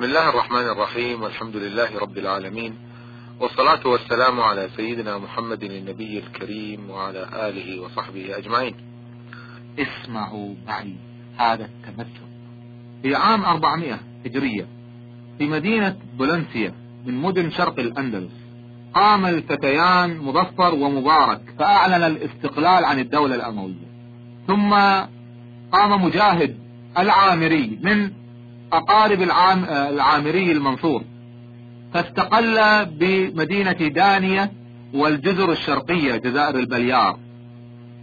بسم الله الرحمن الرحيم والحمد لله رب العالمين والصلاة والسلام على سيدنا محمد النبي الكريم وعلى آله وصحبه أجمعين. اسمعوا معي هذا التمثل في عام 400 هجرية في مدينة بولنسيا من مدن شرق الأندلس قام الفتيان مظفر ومبارك فأعلن الاستقلال عن الدولة الأموية. ثم قام مجاهد العامري من أقارب العام العامري المنصور. فاستقل بمدينة دانية والجزر الشرقية جزائر البليار.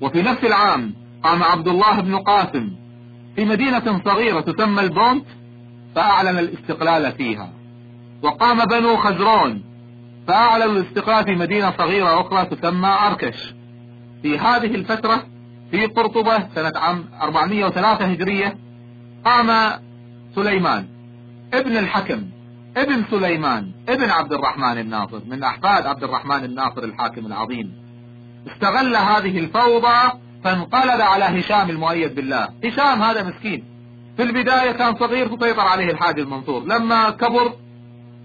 وفي نفس العام قام عبد الله بن قاسم في مدينة صغيرة تسمى البونت فأعلن الاستقلال فيها. وقام بنو خزرون فأعلنوا الاستقلال في مدينة صغيرة أخرى تسمى أركش. في هذه الفترة في قرطبة سنة عام 403 هجرية قام سليمان. ابن الحكم ابن سليمان ابن عبد الرحمن الناصر من أحفاد عبد الرحمن الناصر الحاكم العظيم. استغل هذه الفوضى فانقلب على هشام المؤيد بالله. هشام هذا مسكين. في البداية كان صغير فسيطر عليه الحاج المنصور. لما كبر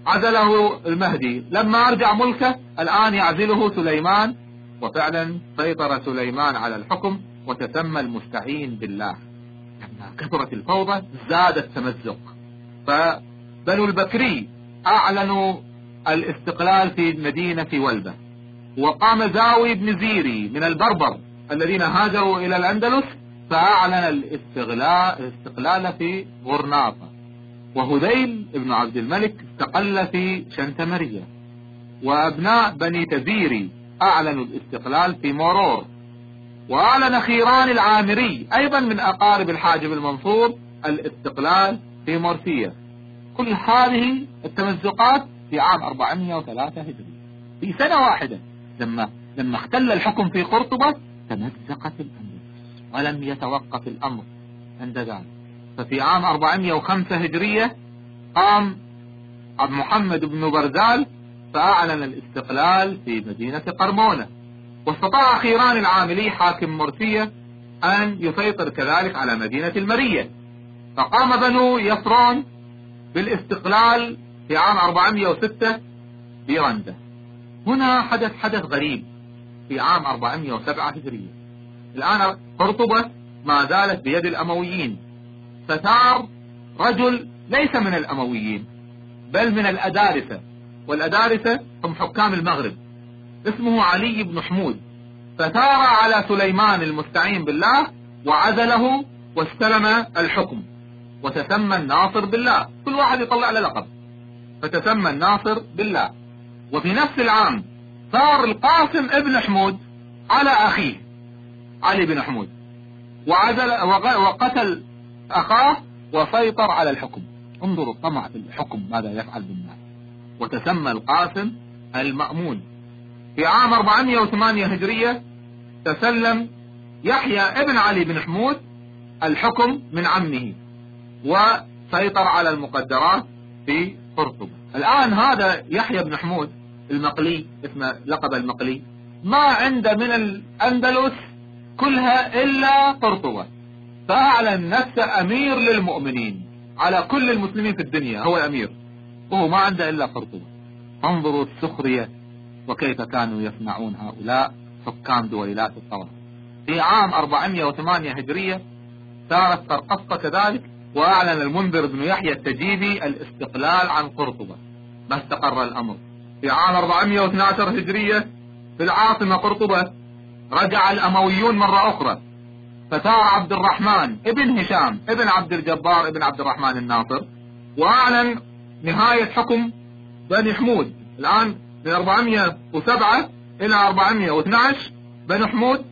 عزله المهدي. لما أرجع ملكه الآن يعزله سليمان. وفعلا سيطر سليمان على الحكم وتسمى المستعين بالله. كثرت الفوضى زاد التمزق فبنو البكري أعلنوا الاستقلال في مدينة ولبة وقام زاوي بن زيري من البربر الذين هاجروا إلى الأندلس فأعلن الاستقلال في غرناطة. وهذيل بن عبد الملك استقل في شنتمرية وأبناء بني تزيري أعلنوا الاستقلال في مورور. وأعلن خيران العامري أيضا من أقارب الحاجب المنصور الاستقلال في مورسية كل هذه التمزقات في عام 403 هجري. في سنة واحدة لما لما اختل الحكم في قرطبة تمزقت الأندلس ولم يتوقف الأمر عند ذلك. ففي عام 405 هجرية قام عبد محمد بن برزال فأعلن الاستقلال في مدينة قرمونة. واستطاع خيران العاملي حاكم مرسية أن يسيطر كذلك على مدينة المرية. فقام بنو يسرون بالاستقلال في عام 406 برندة هنا حدث حدث غريب في عام 407 هجرية. الآن قرطبة ما زالت بيد الأمويين. فثار رجل ليس من الأمويين بل من الأدارسة والأدارسة هم حكام المغرب. اسمه علي بن حمود. فثار على سليمان المستعين بالله وعزله واستلم الحكم. وتسمى الناصر بالله. كل واحد يطلع له لقب. فتسمى الناصر بالله. وفي نفس العام ثار القاسم ابن حمود على أخيه علي بن حمود. وعزل وقتل أخاه وسيطر على الحكم. انظروا الطمع في الحكم ماذا يفعل بالناس وتسمى القاسم المأمون. في عام 408 هجرية تسلم يحيى ابن علي بن حمود الحكم من عمه وسيطر على المقدرات في قرطبة. الآن هذا يحيى بن حمود المقلي اسمه لقب المقلي ما عنده من الأندلس كلها إلا قرطبة. فأعلن نفسه أمير للمؤمنين على كل المسلمين في الدنيا هو الأمير. وهو ما عنده إلا قرطبة. انظروا السخرية. وكيف كانوا يصنعون هؤلاء حكام دويلات الطوى في عام 408 هجرية صارت قرقصة كذلك وأعلن المنذر بن يحيى التجيبي الاستقلال عن قرطبة. ما استقر الأمر. في عام 412 هجرية في العاصمة قرطبة رجع الأمويون مرة أخرى. فثار عبد الرحمن ابن هشام ابن عبد الجبار ابن عبد الرحمن الناصر وأعلن نهاية حكم بني حمود. الآن من 407 إلى 412 بني حمود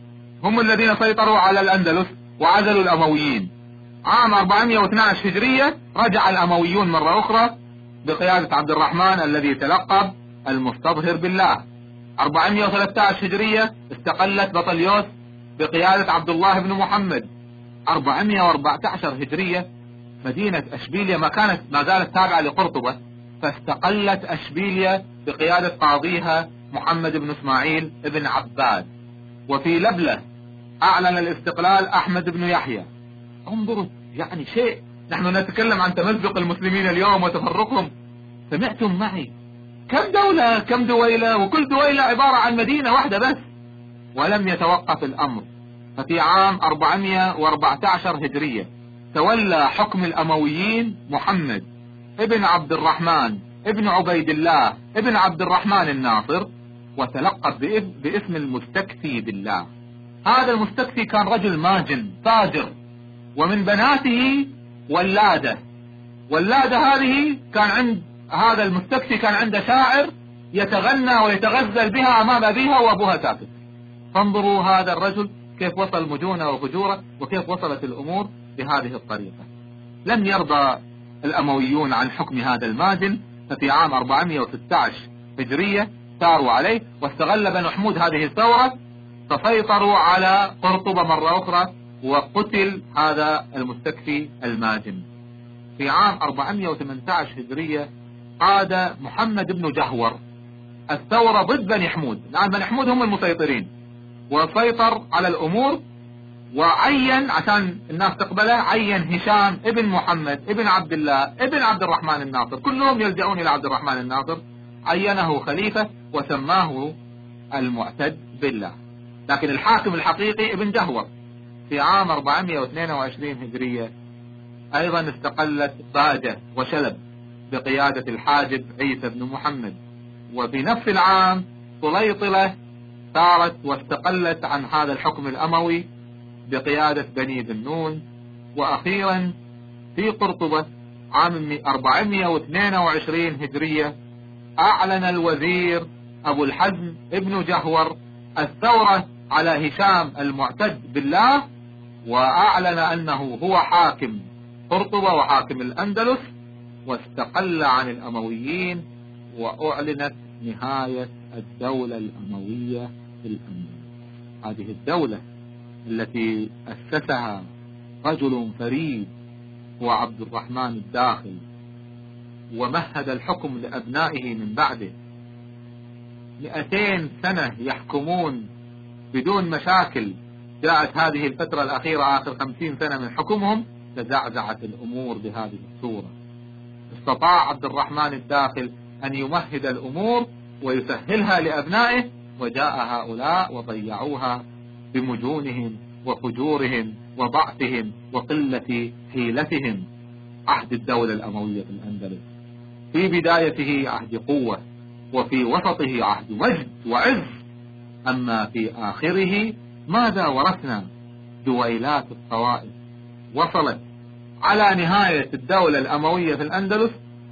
هم الذين سيطروا على الأندلس وعزلوا الأمويين. عام 412 هجرية رجع الأمويون مرة أخرى بقيادة عبد الرحمن الذي تلقب المستظهر بالله. 413 هجرية استقلت بطليوس بقيادة عبد الله بن محمد. 414 هجرية مدينة أشبيليا ما كانت ما زالت تابعة لقرطبة فاستقلت أشبيليا بقيادة قاضيها محمد بن إسماعيل بن عباد. وفي لبلة أعلن الاستقلال أحمد بن يحيى. انظروا يعني شيء. نحن نتكلم عن تمزق المسلمين اليوم وتفرقهم. سمعتم معي؟ كم دولة كم دويلة؟ وكل دويلة عبارة عن مدينة واحدة بس. ولم يتوقف الأمر. ففي عام 414 هجرية تولى حكم الأمويين محمد ابن عبد الرحمن ابن عبيد الله ابن عبد الرحمن الناصر وتلقب باسم المستكفي بالله. هذا المستكفي كان رجل ماجن تاجر ومن بناته ولادة. ولادة هذه كان عند هذا المستكفي كان عنده شاعر يتغنى ويتغزل بها أمام أبيها وأبوها ساكت فانظروا هذا الرجل كيف وصل مجونه وفجوره وكيف وصلت الأمور بهذه الطريقة. لم يرضى الأمويون عن حكم هذا الماجن ففي عام 416 هجرية ثاروا عليه واستغل بن حمود هذه الثورة فسيطروا على قرطبة مرة أخرى وقتل هذا المستكفي الماجن. في عام 418 هجرية قاد محمد بن جهور الثورة ضد بني حمود. الآن بني حمود هم المسيطرين. وسيطر على الأمور وعين عشان الناس تقبله عين هشام ابن محمد ابن عبد الله ابن عبد الرحمن الناصر. كلهم يلجؤون إلى عبد الرحمن الناصر. عينه خليفة وسماه المعتد بالله. لكن الحاكم الحقيقي ابن جهور في عام 422 هجرية أيضا استقلت باجة وشلب بقيادة الحاجب عيسى بن محمد. وفي نفس العام طليطلة ثارت واستقلت عن هذا الحكم الأموي بقيادة بني ذنون وأخيرا في قرطبة عام 422 هجرية أعلن الوزير أبو الحزم ابن جهور الثورة على هشام المعتد بالله وأعلن أنه هو حاكم قرطبة وحاكم الأندلس واستقل عن الأمويين وأعلنت نهاية الدولة الأموية في الأندلس. هذه الدولة التي أسسها رجل فريد هو عبد الرحمن الداخل ومهد الحكم لأبنائه من بعده. مئتين سنة يحكمون بدون مشاكل. جاءت هذه الفترة الأخيرة آخر خمسين سنة من حكمهم تزعزعت الأمور بهذه الصورة. استطاع عبد الرحمن الداخل أن يمهد الأمور ويسهلها لأبنائه وجاء هؤلاء وضيعوها بمجونهم وفجورهم وضعفهم وقلة حيلتهم. عهد الدولة الأموية في الأندلس. في بدايته عهد قوة وفي وسطه عهد مجد وعز. أما في آخره ماذا ورثنا؟ دويلات الطوائف. وصلت على نهاية الدولة الأموية في الأندلس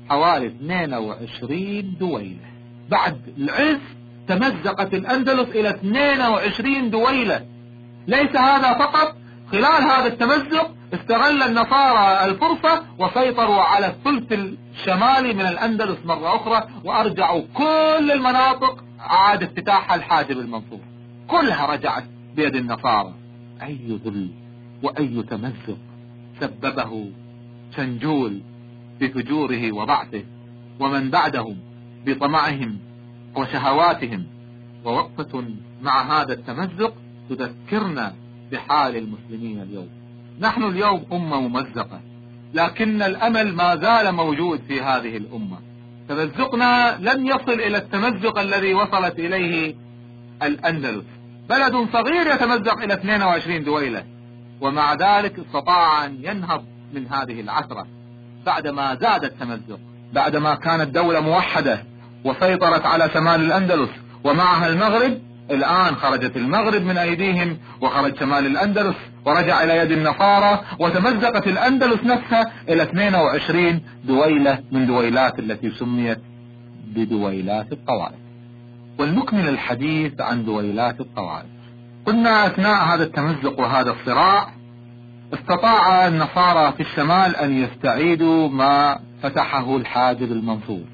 حوالي 22 دويلة. بعد العز تمزقت الأندلس إلى 22 دويلة. ليس هذا فقط. خلال هذا التمزق استغل النصارى الفرصة وسيطروا على الثلث الشمالي من الأندلس مرة أخرى وأرجعوا كل المناطق عاد افتتاحها الحاجب المنصور. كلها رجعت بيد النصارى. أي ذل وأي تمزق سببه شنجول بفجوره وضعفه ومن بعدهم بطمعهم وشهواتهم. ووقفة مع هذا التمزق تذكرنا بحال المسلمين اليوم. نحن اليوم أمة ممزقة لكن الأمل ما زال موجود في هذه الأمة. تمزقنا لم يصل إلى التمزق الذي وصلت إليه الأندلس. بلد صغير يتمزق إلى 22 دويلة ومع ذلك استطاع أن ينهض من هذه العثرة. بعدما زاد التمزق بعدما كانت دولة موحدة وسيطرت على شمال الأندلس ومعها المغرب الآن خرجت المغرب من أيديهم وخرج شمال الأندلس ورجع إلى يد النصارى وتمزقت الأندلس نفسها إلى 22 دويلة من دويلات التي سميت بدويلات الطوائف ولنكمل الحديث عن دويلات الطوائف قلنا أثناء هذا التمزق وهذا الصراع استطاع النصارى في الشمال أن يستعيدوا ما فتحه الحاجب المنصور.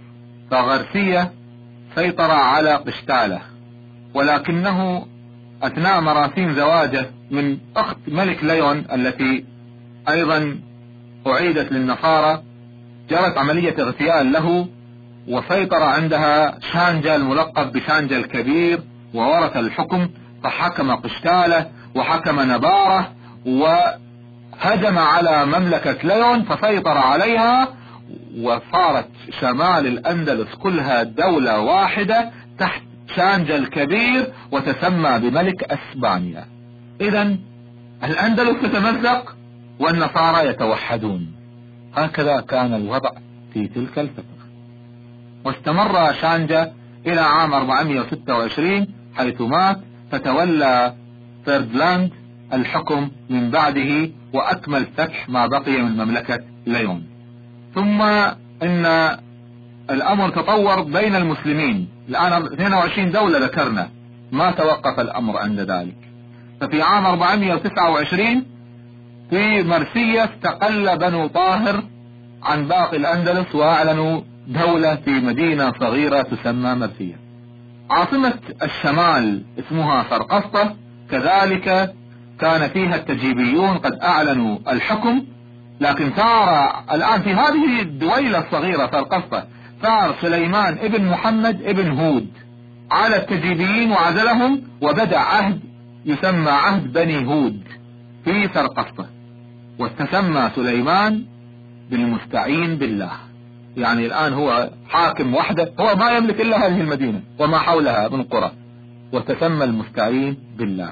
فغرسية سيطر على قشتالة. ولكنه أثناء مراسيم زواجه من أخت ملك ليون التي أيضا أعيدت للنصارى جرت عملية اغتيال له وسيطر عندها شانجا الملقب بشانجا الكبير وورث الحكم فحكم قشتالة وحكم نبارة هجم على مملكة ليون فسيطر عليها وصارت شمال الأندلس كلها دولة واحدة تحت شانجا الكبير وتسمى بملك أسبانيا. إذا الأندلس تتمزق والنصارى يتوحدون. هكذا كان الوضع في تلك الفترة. واستمر شانجا إلى عام 426 حيث مات فتولى فردلاند الحكم من بعده وأكمل فتح ما بقي من مملكة ليون. ثم إن الأمر تطور بين المسلمين. الآن 22 دولة ذكرنا. ما توقف الأمر عند ذلك. ففي عام 429 في مرسية استقل بنو طاهر عن باقي الأندلس وأعلنوا دولة في مدينة صغيرة تسمى مرسية. عاصمة الشمال اسمها سرقسطة كذلك كان فيها التجيبيون قد أعلنوا الحكم. لكن ثار الآن في هذه الدويلة الصغيرة سرقسطة ثار سليمان ابن محمد ابن هود. على التجيبيين وعزلهم وبدأ عهد يسمى عهد بني هود في سرقسطة واستسمى سليمان بالمستعين بالله. يعني الآن هو حاكم وحده هو ما يملك إلا هذه المدينة وما حولها من قرى. وتسمى المستعين بالله.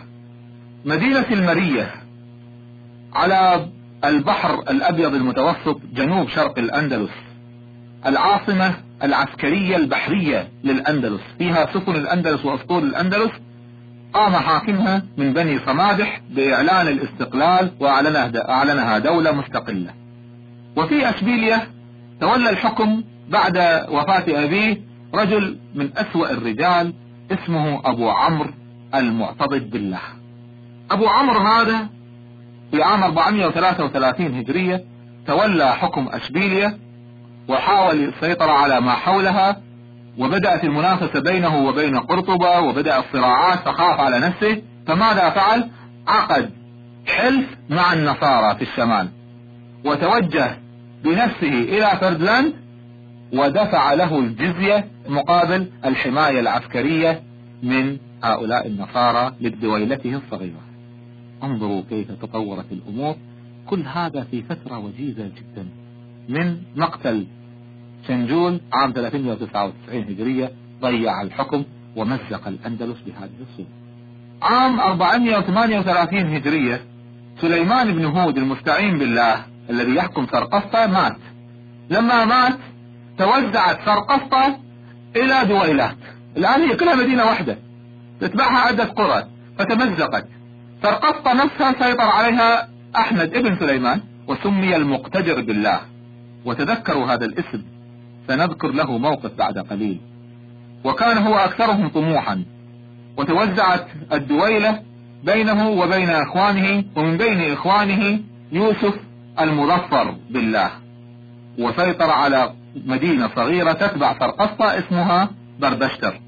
مدينة المرية على البحر الأبيض المتوسط جنوب شرق الأندلس. العاصمة العسكرية البحرية للأندلس. فيها سفن الأندلس وأسطول الأندلس. قام حاكمها من بني صمادح بإعلان الاستقلال وأعلنها دولة مستقلة. وفي أشبيلية تولى الحكم بعد وفاة أبيه رجل من أسوأ الرجال اسمه أبو عمرو المعتضد بالله. أبو عمرو هذا في عام 433 هجرية تولى حكم أشبيلية وحاول السيطرة على ما حولها وبدأت المنافسة بينه وبين قرطبة وبدأ الصراعات فخاف على نفسه. فماذا فعل؟ عقد حلف مع النصارى في الشمال وتوجه بنفسه إلى فردلاند ودفع له الجزية مقابل الحماية العسكرية من هؤلاء النصارى لدويلته الصغيرة. انظروا كيف تطورت الأمور. كل هذا في فترة وجيزة جدا. من مقتل شنجون عام 399 هجرية ضيع الحكم ومزق الأندلس بهذه الصورة. عام 438 هجرية سليمان بن هود المستعين بالله الذي يحكم سرقسطة مات. لما مات توزعت سرقسطة إلى دويلات. الآن هي كلها مدينة واحدة. تتبعها عدة قرى فتمزقت. سرقسطة نفسها سيطر عليها أحمد ابن سليمان وسمي المقتدر بالله. وتذكروا هذا الاسم سنذكر له موقف بعد قليل. وكان هو أكثرهم طموحا وتوزعت الدويلة بينه وبين إخوانه ومن بين إخوانه يوسف المظفر بالله. وسيطر على مدينة صغيرة تتبع سرقسطة اسمها بردشتر.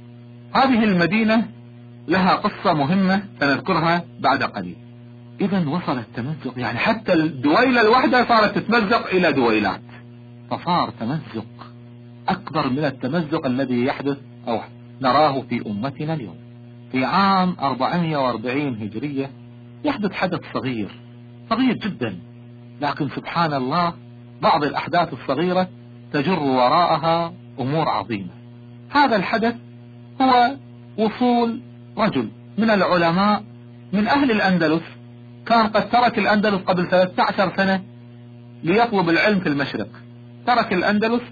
هذه المدينة لها قصة مهمة سنذكرها بعد قليل. اذا وصل التمزق يعني حتى الدويلة الواحدة صارت تتمزق إلى دويلات. فصار تمزق أكبر من التمزق الذي يحدث أو نراه في أمتنا اليوم. في عام 440 هجرية يحدث حدث صغير صغير جدا. لكن سبحان الله بعض الأحداث الصغيرة تجر وراءها أمور عظيمة. هذا الحدث هو وصول رجل من العلماء من أهل الأندلس كان قد ترك الأندلس قبل 13 سنة ليطلب العلم في المشرق. ترك الأندلس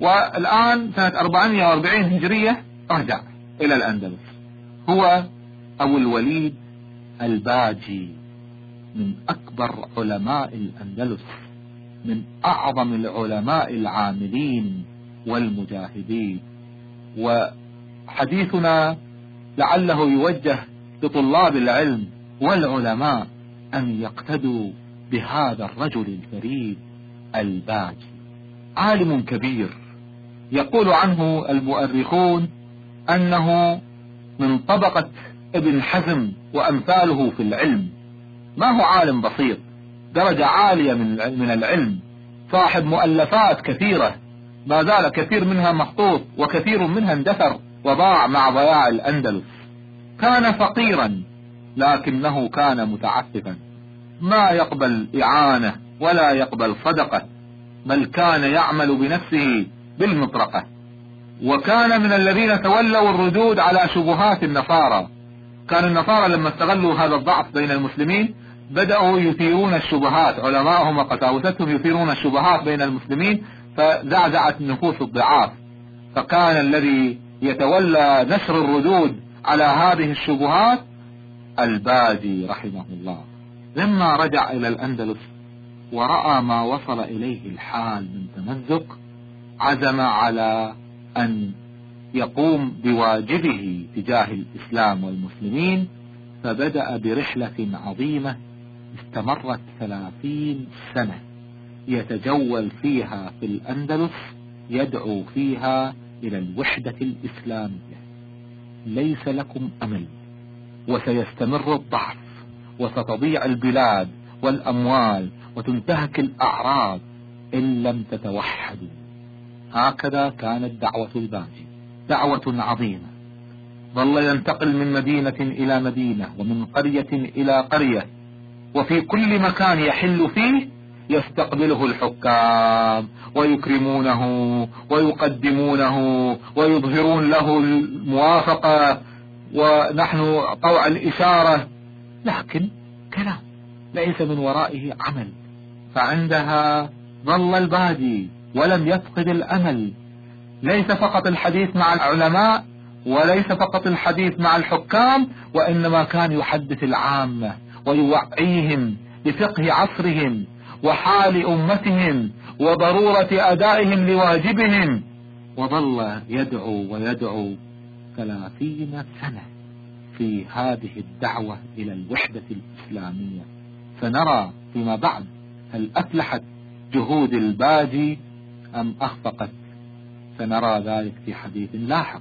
والآن سنة 440 هجرية رجع إلى الأندلس. هو أبو الوليد الباجي من أكبر علماء الأندلس من أعظم العلماء العاملين والمجاهدين. وحديثنا لعله يوجه لطلاب العلم والعلماء أن يقتدوا بهذا الرجل الفريد الباجي. عالم كبير. يقول عنه المؤرخون أنه من طبقة ابن حزم وأمثاله في العلم. ما هو عالم بسيط درجة عالية من العلم. صاحب مؤلفات كثيرة ما زال كثير منها محطوط وكثير منها اندثر وضاع مع ضياع الأندلس. كان فقيرا لكنه كان متعففا. ما يقبل إعانة ولا يقبل صدقة. بل كان يعمل بنفسه بالمطرقة. وكان من الذين تولوا الردود على شبهات النصارى. كان النصارى لما استغلوا هذا الضعف بين المسلمين بدأوا يثيرون الشبهات. علماءهم وقساوستهم يثيرون الشبهات بين المسلمين فزعزعت نفوس الضعاف. فكان الذي يتولى نشر الردود على هذه الشبهات الباجي رحمه الله. لما رجع إلى الأندلس ورأى ما وصل إليه الحال من تمزق عزم على أن يقوم بواجبه تجاه الإسلام والمسلمين فبدأ برحلة عظيمة استمرت ثلاثين سنة يتجول فيها في الأندلس يدعو فيها إلى الوحدة الإسلامية. ليس لكم أمل وسيستمر الضعف وستضيع البلاد والأموال وتنتهك الأعراض إن لم تتوحدوا. هكذا كانت دعوة الباجي دعوة عظيمة. ظل ينتقل من مدينة إلى مدينة ومن قرية إلى قرية وفي كل مكان يحل فيه يستقبله الحكام ويكرمونه ويقدمونه ويظهرون له الموافقة ونحن طوع الإشارة. لكن كلام ليس من ورائه عمل. فعندها ظل البادي ولم يفقد الأمل. ليس فقط الحديث مع العلماء وليس فقط الحديث مع الحكام وإنما كان يحدث العامة ويوعيهم بفقه عصرهم وحال أمتهم وضرورة أدائهم لواجبهم. وظل يدعو ويدعو ثلاثين سنة في هذه الدعوة إلى الوحدة الإسلامية. فنرى فيما بعد هل أفلحت جهود الباجي أم أخفقت؟ سنرى ذلك في حديث لاحق.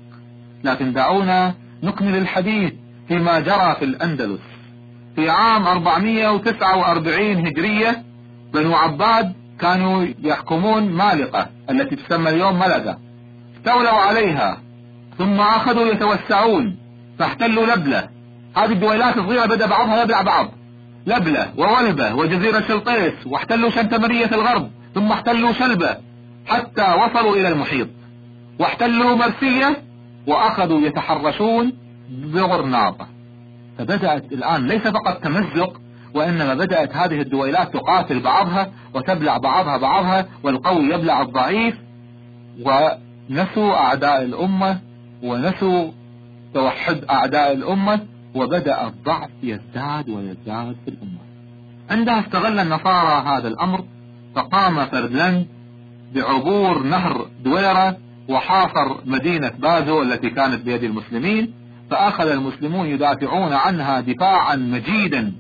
لكن دعونا نكمل الحديث فيما جرى في الأندلس. في عام 449 هجرية بنو عباد كانوا يحكمون مالقة التي تسمى اليوم ملقة. استولوا عليها ثم أخذوا يتوسعون فاحتلوا لبلة. هذه الدويلات الصغيرة بدأ بعضها يبلع بعض. لبلة وولبة وجزيرة شلطيس واحتلوا شنتمرية الغرب ثم احتلوا شلبة حتى وصلوا إلى المحيط. واحتلوا مرسية وأخذوا يتحرشون بغرناطة. فبدأت الآن ليس فقط تمزق وإنما بدأت هذه الدويلات تقاتل بعضها وتبلع بعضها بعضها والقوي يبلع الضعيف. ونسوا أعداء الأمة ونسوا توحد أعداء الأمة. وبدأ الضعف يزداد ويزداد في الأمة. عندها استغل النصارى هذا الأمر فقام فردلاند بعبور نهر دويرة وحاصر مدينة بازو التي كانت بيد المسلمين فأخذ المسلمون يدافعون عنها دفاعا مجيدا.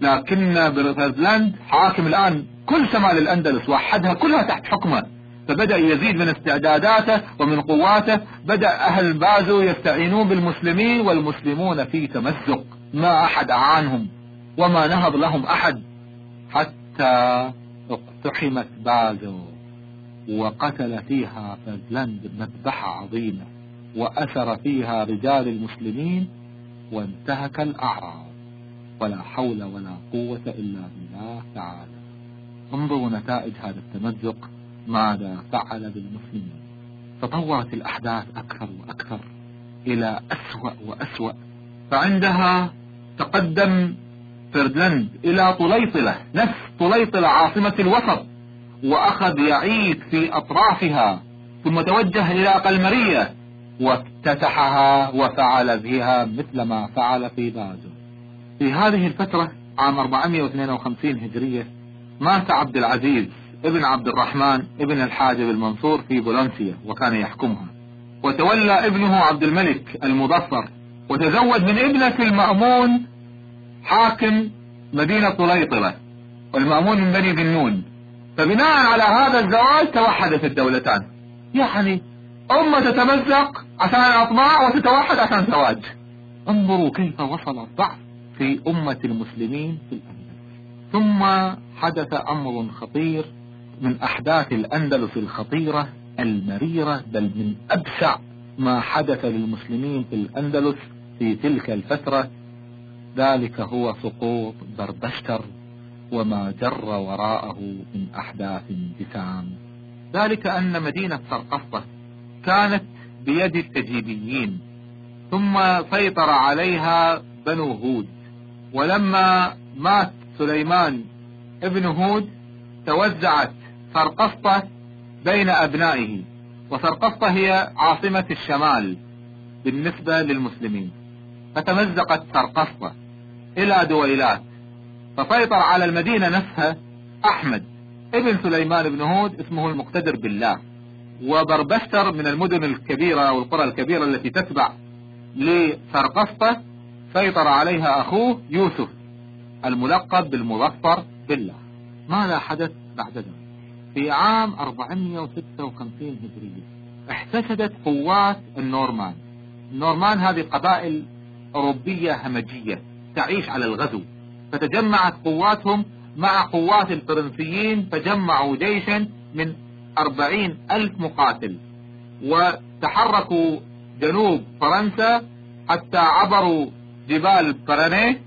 لكن فردلاند حاكم الآن كل شمال الأندلس وحدها كلها تحت حكمه. فبدأ يزيد من استعداداته ومن قواته. بدأ أهل بازو يستعينون بالمسلمين والمسلمون في تمزق. ما أحد أعانهم وما نهض لهم أحد حتى اقتحمت بازو وقتل فيها فزلند مذبحة عظيمة وأسر فيها رجال المسلمين وانتهك الأعراض. ولا حول ولا قوة إلا بالله تعالى. انظروا نتائج هذا التمزق. ماذا فعل بالمسلمين. تطورت الأحداث أكثر وأكثر إلى أسوأ وأسوأ. فعندها تقدم فردلاند إلى طليطلة نفس طليطلة عاصمة الوسط وأخذ يعيد في أطرافها ثم توجه إلى قلمرية وافتتحها وفعل بها مثل ما فعل في بازل في هذه الفترة عام 452 هجرية مات عبد العزيز ابن عبد الرحمن ابن الحاجب المنصور في بولنسيا وكان يحكمها وتولى ابنه عبد الملك المظفر وتزوج من ابنة المأمون حاكم مدينة طليطلة والمأمون من بني ذنون. فبناء على هذا الزواج توحدت الدولتان. يعني أمة تتمزق عشان الأطماع وتتوحد عشان زواج. انظروا كيف وصل الضعف في أمة المسلمين في الأندلس ثم حدث أمر خطير من أحداث الأندلس الخطيرة المريرة بل من أبشع ما حدث للمسلمين في الأندلس في تلك الفترة. ذلك هو سقوط بربشتر وما جر وراءه من أحداث جسام ذلك أن مدينة سرقسطة كانت بيد التجيبيين ثم سيطر عليها بنو هود. ولما مات سليمان ابن هود توزعت سرقسطة بين أبنائه وسرقسطة هي عاصمة الشمال بالنسبة للمسلمين. فتمزقت سرقسطة إلى دويلات فسيطر على المدينة نفسها أحمد ابن سليمان بن هود اسمه المقتدر بالله. وبربشتر من المدن الكبيرة والقرى الكبيرة التي تتبع لسرقسطة سيطر عليها أخوه يوسف الملقب بالمظفر بالله. ماذا حدث بعد ذلك؟ في عام 456 هجرية. احتشدت قوات النورمان. النورمان هذه قبائل أوروبية همجية تعيش على الغزو. فتجمعت قواتهم مع قوات الفرنسيين فجمعوا جيشا من أربعين ألف مقاتل. وتحركوا جنوب فرنسا حتى عبروا جبال برانيه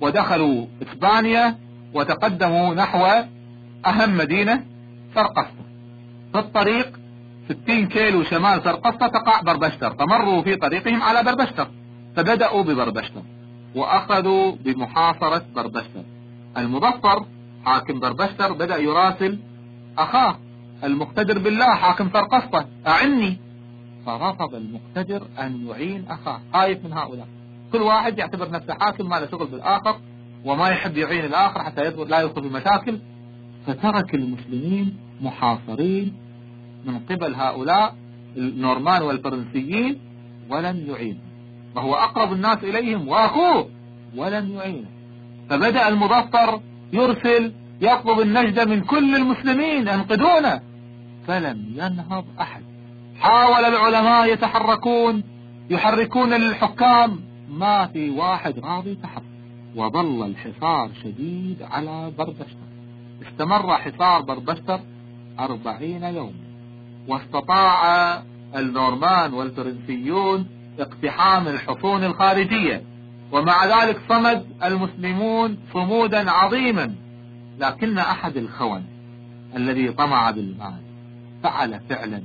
ودخلوا إسبانيا وتقدموا نحو أهم مدينة. سرقسطة في الطريق 60 كيلو شمال سرقسطة تقع بربشتر. فمروا في طريقهم على بربشتر. فبدأوا ببربشتر. وأخذوا بمحاصرة بربشتر. المظفر حاكم بربشتر بدأ يراسل أخاه المقتدر بالله حاكم سرقسطة أعني. فرفض المقتدر أن يعين أخاه. خايف من هؤلاء. كل واحد يعتبر نفسه حاكم ما له شغل بالآخر وما يحب يعين الآخر حتى لا يدخل في مشاكل. فترك المسلمين محاصرين من قبل هؤلاء النورمان والفرنسيين ولم يعين وهو أقرب الناس إليهم وأخوه ولم يعينه فبدأ المظفر يرسل يطلب النجدة من كل المسلمين انقذونا فلم ينهض أحد. حاول العلماء يتحركون يحركون للحكام ما في واحد راضي يتحرك وظل الحصار شديد على بربشتر استمر حصار بربشتر أربعين يوم. واستطاع النورمان والفرنسيون اقتحام الحصون الخارجية. ومع ذلك صمد المسلمون صمودا عظيما. لكن أحد الخون الذي طمع بالمال فعل فعلا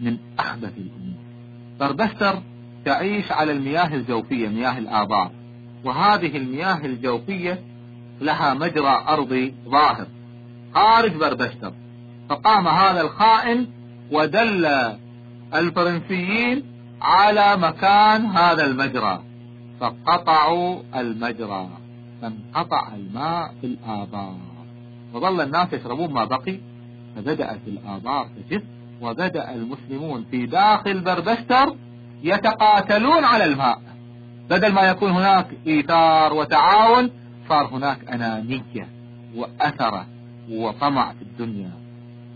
من أخبث الأمور. بربشتر تعيش على المياه الجوفية مياه الآبار. وهذه المياه الجوفية لها مجرى أرضي ظاهر. خارج بربشتر فقام هذا الخائن ودل الفرنسيين على مكان هذا المجرى. فقطعوا المجرى. فانقطع الماء في الآبار. وظل الناس يشربون ما بقي. فبدأت الآبار تجف. وبدأ المسلمون في داخل بربشتر يتقاتلون على الماء. بدل ما يكون هناك إيثار وتعاون صار هناك أنانية وأثرة. وطمع في الدنيا.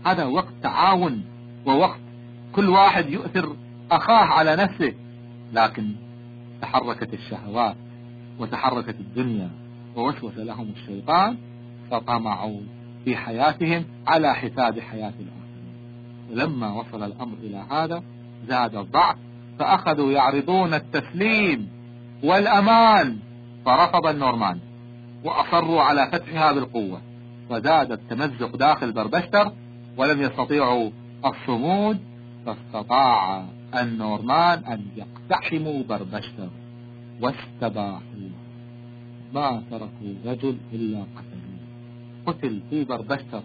هذا وقت تعاون ووقت كل واحد يؤثر أخاه على نفسه لكن تحركت الشهوات وتحركت الدنيا ووسوس لهم الشيطان فطمعوا في حياتهم على حساب حياة الآخرين. ولما وصل الأمر إلى هذا زاد الضعف فأخذوا يعرضون التسليم والأمان فرفض النورمان وأصروا على فتحها بالقوة. فزاد التمزق داخل بربشتر ولم يستطيعوا الصمود فاستطاع النورمان أن يقتحموا بربشتر واستباحوا ما تركوا رجل إلا قتلوه قتل في بربشتر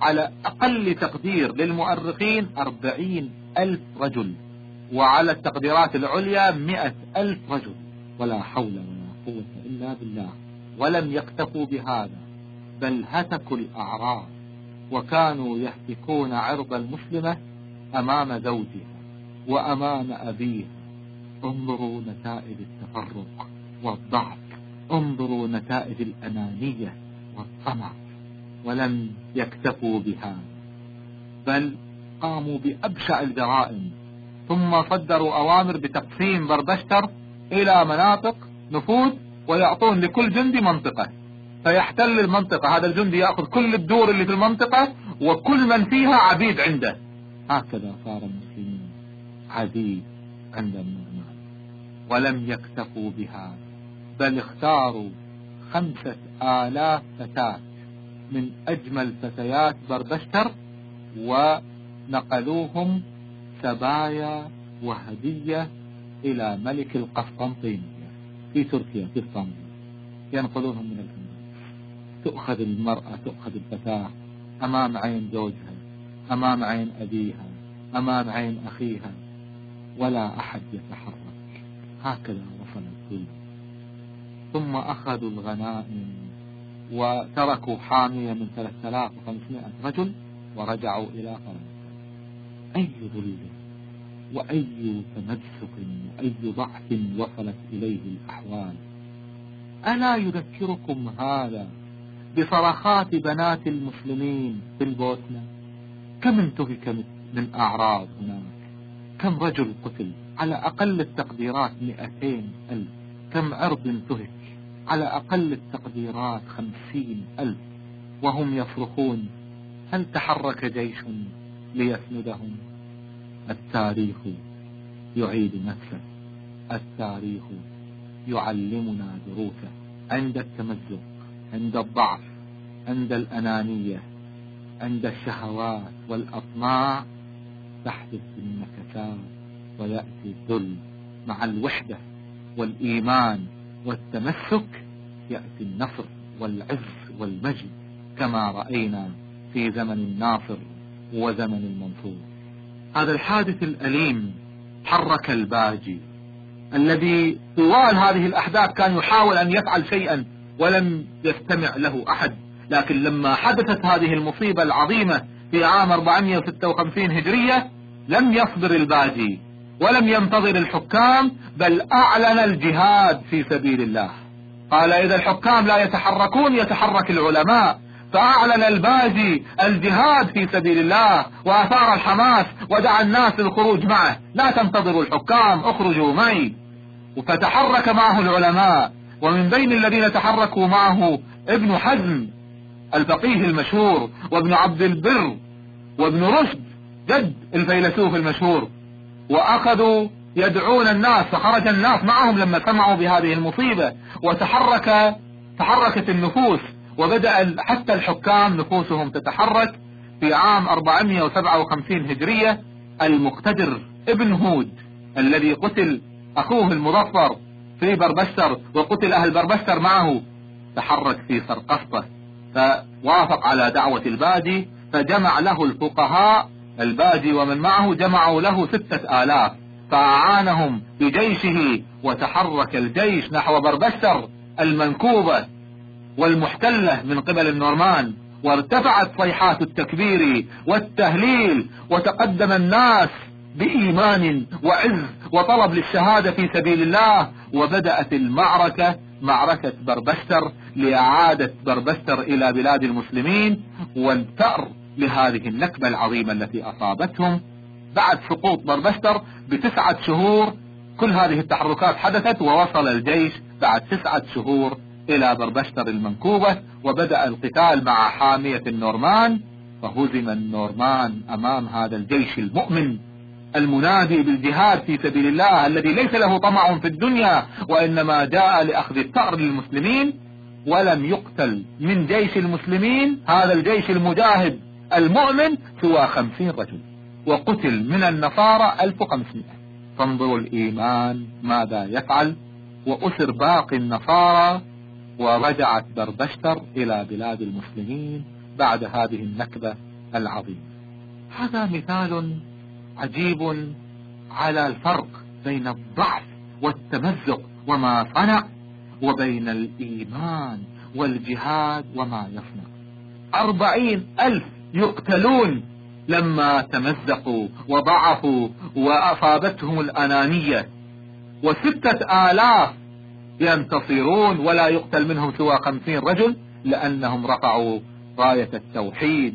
على أقل تقدير للمؤرخين أربعين ألف رجل وعلى التقديرات العليا مئة ألف رجل. ولا حول ولا قوة إلا بالله ولم يكتفوا بهذا. بل هتكوا الأعراض وكانوا يهتكون عرض المسلمة أمام زوجها وأمام أبيها. انظروا نتائج التفرق والضعف. انظروا نتائج الأنانية والطمع. ولم يكتفوا بها بل قاموا بأبشع الجرائم. ثم صدروا أوامر بتقسيم بربشتر إلى مناطق نفوذ ويعطون لكل جندي منطقة. فيحتل المنطقة. هذا الجندي يأخذ كل الدور اللي في المنطقة وكل من فيها عبيد عنده. هكذا صار المسلمين عبيد عند النعمان. ولم يكتفوا بها. بل اختاروا خمسة آلاف فتاة من أجمل فتيات بربشتر ونقلوهم سبايا وهدية إلى ملك القسطنطينية في تركيا في إسطنبول. ينقلونهم من الأندلس تؤخذ المرأة تؤخذ الفتاة أمام عين زوجها أمام عين أبيها أمام عين أخيها ولا أحد يتحرك. هكذا وصل الظلم ثم أخذوا الغنائم وتركوا حامية من 3500 رجل ورجعوا إلى فرنسا. أي ظلم وأي تمسك وأي ضعف وصلت إليه الأحوال؟ ألا يذكركم هذا بصرخات بنات المسلمين في البوسنة. كم انتهك من أعراض هناك؟ كم رجل قتل على أقل التقديرات مئتين ألف؟ كم عرض انتهك على أقل التقديرات خمسين ألف؟ وهم يصرخون هل تحرك جيش ليسندهم؟ التاريخ يعيد نفسه. التاريخ يعلمنا دروسه عند التمزق. عند الضعف عند الأنانية عند الشهوات والأطماع تحدث النكسات ويأتي الذل مع الوحدة والإيمان والتمسك يأتي النصر والعز والمجد كما رأينا في زمن الناصر وزمن المنصور. هذا الحادث الأليم حرك الباجي. الذي طوال هذه الأحداث كان يحاول أن يفعل شيئا ولم يستمع له أحد. لكن لما حدثت هذه المصيبة العظيمة في عام 456 هجرية لم يصبر الباجي ولم ينتظر الحكام بل أعلن الجهاد في سبيل الله. قال إذا الحكام لا يتحركون يتحرك العلماء. فأعلن الباجي الجهاد في سبيل الله وأثار الحماس ودعا الناس للخروج معه. لا تنتظروا الحكام اخرجوا معي. فتحرك معه العلماء. ومن بين الذين تحركوا معه ابن حزم الفقيه المشهور وابن عبد البر وابن رشد جد الفيلسوف المشهور وأخذوا يدعون الناس فخرج الناس معهم لما سمعوا بهذه المصيبة وتحرك تحركت النفوس وبدأ حتى الحكام نفوسهم تتحرك في عام 457 هجرية المقتدر ابن هود الذي قتل أخوه المظفر. في بربستر وقتل أهل بربستر معه. تحرك في سرقسطة فوافق على دعوة الباجي فجمع له الفقهاء. الباجي ومن معه جمعوا له ستة آلاف. فأعانهم بجيشه وتحرك الجيش نحو بربستر المنكوبة والمحتلة من قبل النورمان. وارتفعت صيحات التكبير والتهليل وتقدم الناس بإيمان وعز وطلب للشهادة في سبيل الله وبدأت المعركة معركة بربستر لإعادة بربستر إلى بلاد المسلمين والثأر لهذه النكبة العظيمة التي أصابتهم. بعد سقوط بربستر بتسعة شهور كل هذه التحركات حدثت ووصل الجيش بعد تسعة شهور إلى بربستر المنكوبة وبدأ القتال مع حامية النورمان فهزم النورمان أمام هذا الجيش المؤمن. المنادي بالجهاد في سبيل الله الذي ليس له طمع في الدنيا وإنما جاء لأخذ الثأر للمسلمين ولم يقتل من جيش المسلمين هذا الجيش المجاهد المؤمن سوى خمسين رجل وقتل من النصارى ألف وخمسمائة. فانظروا الإيمان ماذا يفعل وأسر باقي النصارى ورجعت بربشتر إلى بلاد المسلمين بعد هذه النكبة العظيمة. هذا مثال عجيب على الفرق بين الضعف والتمزق وما صنع وبين الإيمان والجهاد وما يصنع. أربعين ألف يقتلون لما تمزقوا وضعفوا وأصابتهم الأنانية وستة آلاف ينتصرون ولا يقتل منهم سوى خمسين رجل لأنهم رفعوا راية التوحيد.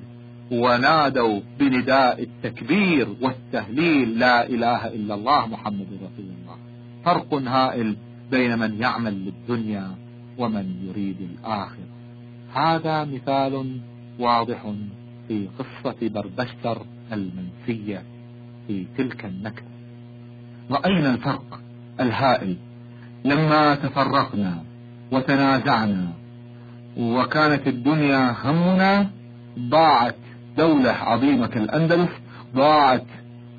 ونادوا بنداء التكبير والتهليل لا إله إلا الله محمد رسول الله. فرق هائل بين من يعمل للدنيا ومن يريد الآخرة. هذا مثال واضح في قصة بربشتر المنسية في تلك النكبة رأينا الفرق الهائل؟ لما تفرقنا وتنازعنا وكانت الدنيا همنا ضاعت دولة عظيمة كالأندلس ضاعت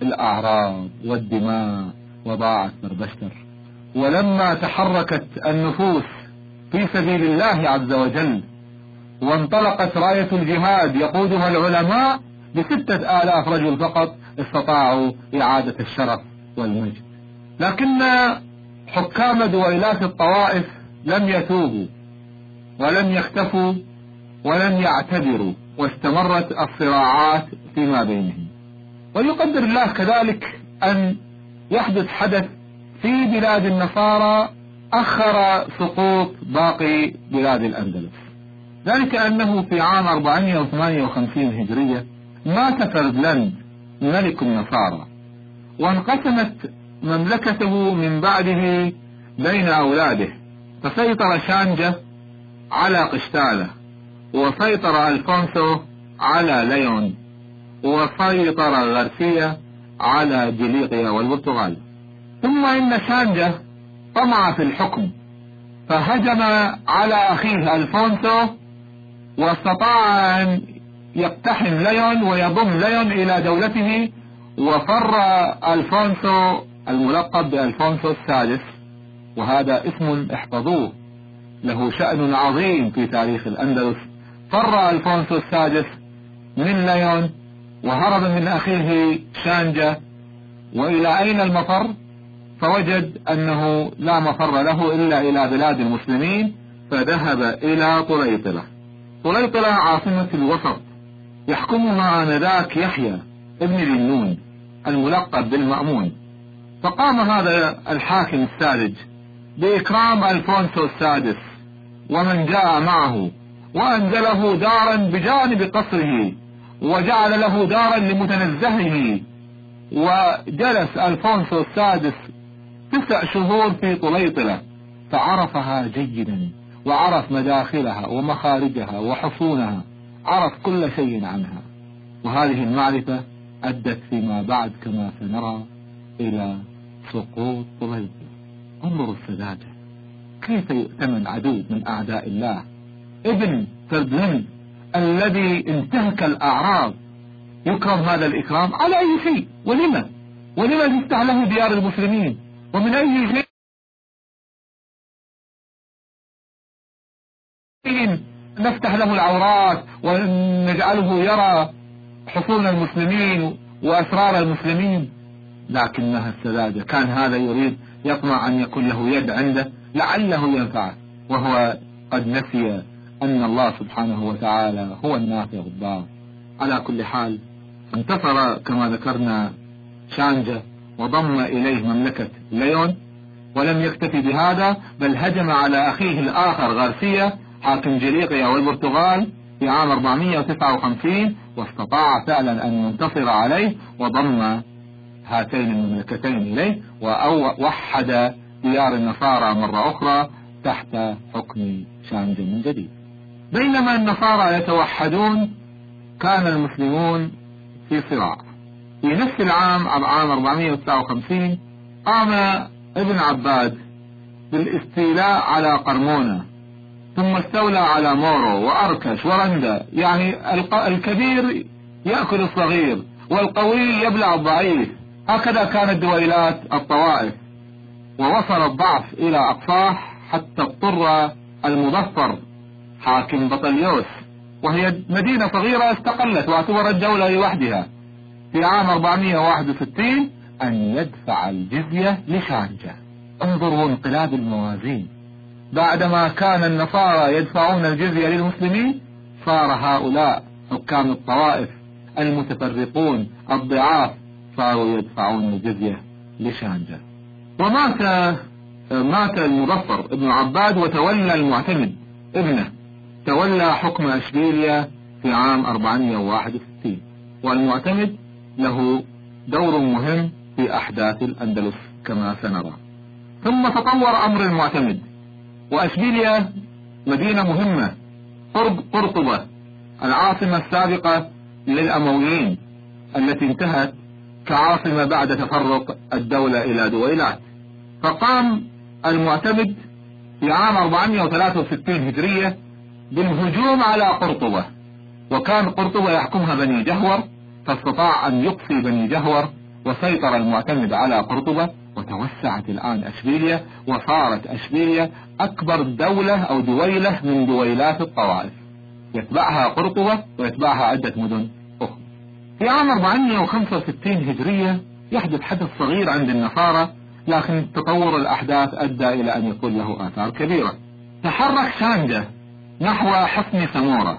الأعراض والدماء وضاعت بربشتر ولما تحركت النفوس في سبيل الله عز وجل وانطلقت راية الجهاد يقودها العلماء بستة آلاف رجل فقط استطاعوا إعادة الشرف والمجد. لكن حكام دويلات الطوائف لم يتوبوا ولم يختفوا ولم يعتذروا واستمرت الصراعات فيما بينهم. ويقدر الله كذلك أن يحدث حدث في بلاد النصارى أخر سقوط باقي بلاد الأندلس. ذلك أنه في عام 458 هجرية مات فردلاند ملك النصارى وانقسمت مملكته من بعده بين أولاده فسيطر شانجة على قشتالة. وسيطر ألفونسو على ليون وسيطر غارسيا على جليقيا والبرتغال. ثم إن شانجة طمع في الحكم فهجم على أخيه ألفونسو واستطاع أن يقتحم ليون ويضم ليون إلى دولته وفر ألفونسو الملقب بألفونسو السادس. وهذا اسم احفظوه له شأن عظيم في تاريخ الأندلس. فر ألفونسو السادس من ليون وهرب من أخيه شانجا وإلى أين المفر فوجد أنه لا مفر له إلا إلى بلاد المسلمين فذهب إلى طليطلة طليطلة عاصمة الوسط يحكمها آنذاك يحيى ابن ذنون الملقب بالمأمون. فقام هذا الحاكم الساذج بإكرام ألفونسو السادس ومن جاء معه وأنزله دارا بجانب قصره وجعل له دارا لمتنزهه وجلس ألفونسو السادس تسع شهور في طليطلة فعرفها جيدا وعرف مداخلها ومخارجها وحصونها عرف كل شيء عنها. وهذه المعرفة أدت فيما بعد كما سنرى إلى سقوط طليطلة. انظروا السذاجة كيف يؤتمن عدو من أعداء الله؟ ابن فردلند الذي انتهك الأعراض يكرم هذا الإكرام على أي شيء. ولما؟ ولما تفتح له ديار المسلمين؟ ومن أي شيء؟ نفتح له العورات ونجعله يرى حصون المسلمين وأسرار المسلمين. لكنها السذاجة. كان هذا يريد يطمع أن يكون له يد عنده لعله ينفعه وهو قد نسي أن الله سبحانه وتعالى هو النافع الضار على كل حال انتصر كما ذكرنا شانجة وضم إليه مملكة ليون ولم يكتفي بهذا بل هجم على أخيه الآخر غارسيا حاكم جليقيا والبرتغال في عام 459 واستطاع فعلا أن ينتصر عليه وضم هاتين المملكتين إليه ووحد ديار النصارى مرة أخرى تحت حكم شانجا من جديد. بينما النصارى يتوحدون كان المسلمون في صراع. في نفس العام عام 459 قام ابن عباد بالاستيلاء على قرمونة ثم استولى على مورو وأركش ورندا. يعني الكبير يأكل الصغير والقوي يبلع الضعيف. هكذا كانت دويلات الطوائف. ووصل الضعف إلى أقصاه حتى اضطر المظفر حاكم بطليوس وهي مدينة صغيرة استقلت واعتبرت دولة لوحدها. في عام 461 أن يدفع الجزية لشانجة انظروا انقلاب الموازين. بعدما كان النصارى يدفعون الجزية للمسلمين صار هؤلاء حكام الطوائف المتفرقون الضعاف صاروا يدفعون الجزية لشانجة ومات مات المظفر ابن عباد وتولى المعتمد ابنه. تولى حكم أشبيليا في عام 461 والمعتمد له دور مهم في أحداث الأندلس كما سنرى. ثم تطور أمر المعتمد وأشبيليا مدينة مهمة قرب قرطبة العاصمة السابقة للأمويين التي انتهت كعاصمة بعد تفرق الدولة إلى دويلات. فقام المعتمد في عام 463 هجرية بالهجوم على قرطبة. وكان قرطبة يحكمها بني جهور فاستطاع أن يقصي بني جهور وسيطر المعتمد على قرطبة وتوسعت الآن أشبيلية وصارت أشبيلية أكبر دولة أو دويلة من دويلات الطوائف. يتبعها قرطبة ويتبعها عدة مدن أخرى. في عام 465 هجرية يحدث حدث صغير عند النصارى لكن تطور الأحداث أدى إلى أن يكون له آثار كبيرة. تحرك شانجة. نحو حصن سمورة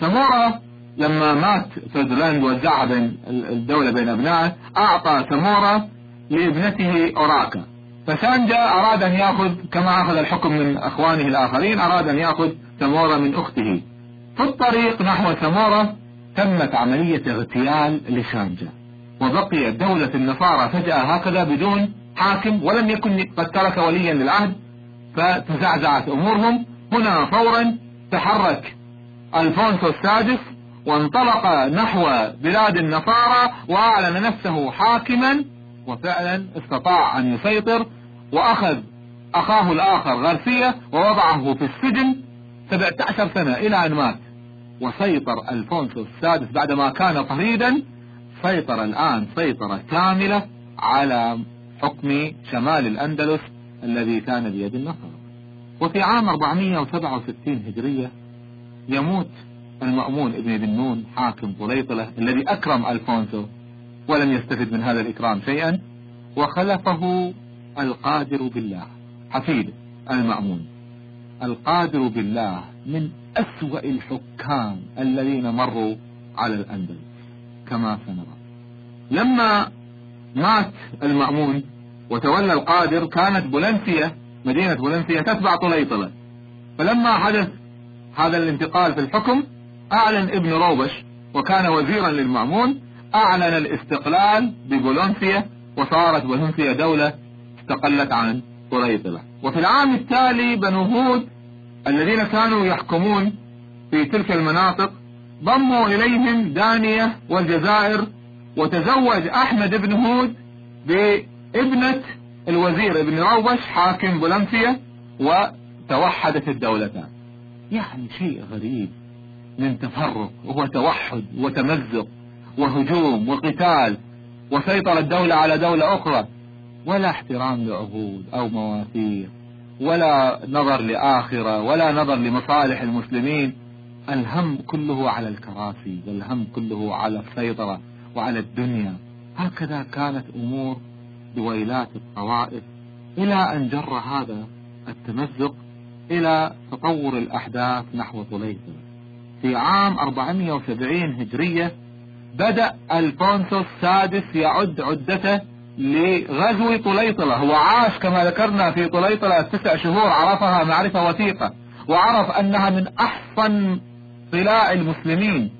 سمورة لما مات فردلاند وزعها بين الدولة بين أبنائه أعطى سمورة لابنته أوراكا فسانجا أراد أن يأخذ كما أخذ الحكم من أخوانه الآخرين أراد أن يأخذ سمورة من أخته. في الطريق نحو سمورة تمت عملية اغتيال لشانجا وبقيت دولة النصارى فجأة هكذا بدون حاكم ولم يكن قد ترك وليا للعهد فتزعزعت أمورهم. هنا فورا تحرك ألفونسو السادس وانطلق نحو بلاد النصارى وأعلن نفسه حاكما وفعلا استطاع أن يسيطر وأخذ أخاه الآخر غارسيا ووضعه في السجن 17 سنة إلى أن مات. وسيطر ألفونسو السادس بعدما كان طريدا سيطر الآن سيطرة كاملة على حكم شمال الأندلس الذي كان بيد النصارى. وفي عام 467 هجرية يموت المأمون ابن بنون حاكم طليطلة الذي أكرم ألفونسو ولم يستفد من هذا الإكرام شيئا وخلفه القادر بالله حفيد المأمون. القادر بالله من أسوأ الحكام الذين مروا على الأندلس كما سنرى. لما مات المأمون وتولى القادر كانت بولنسيا مدينة بولنسيا تتبع طليطلة. فلما حدث هذا الانتقال في الحكم أعلن ابن روبش وكان وزيرا للمأمون أعلن الاستقلال ببولنسيا وصارت بولنسيا دولة استقلت عن طليطلة. وفي العام التالي بنو هود الذين كانوا يحكمون في تلك المناطق ضموا إليهم دانية والجزائر وتزوج أحمد بن هود بابنة الوزير ابن روبش حاكم بولنسيا وتوحدت الدولتان يعني شيء غريب من تفرق وتوحد وتمزق وهجوم وقتال وسيطر الدولة على دولة أخرى. ولا احترام لعهود أو مواثيق ولا نظر لآخرة ولا نظر لمصالح المسلمين. الهم كله على الكراسي والهم كله على السيطرة وعلى الدنيا. هكذا كانت أمور دويلات الطوائف إلى أن جر هذا التمزق إلى تطور الأحداث نحو طليطلة في عام 470 هجرية بدأ ألفونسو السادس يعد عدته لغزو طليطلة هو عاش كما ذكرنا في طليطلة تسع شهور عرفها معرفة وثيقة وعرف أنها من أحصن طلاء المسلمين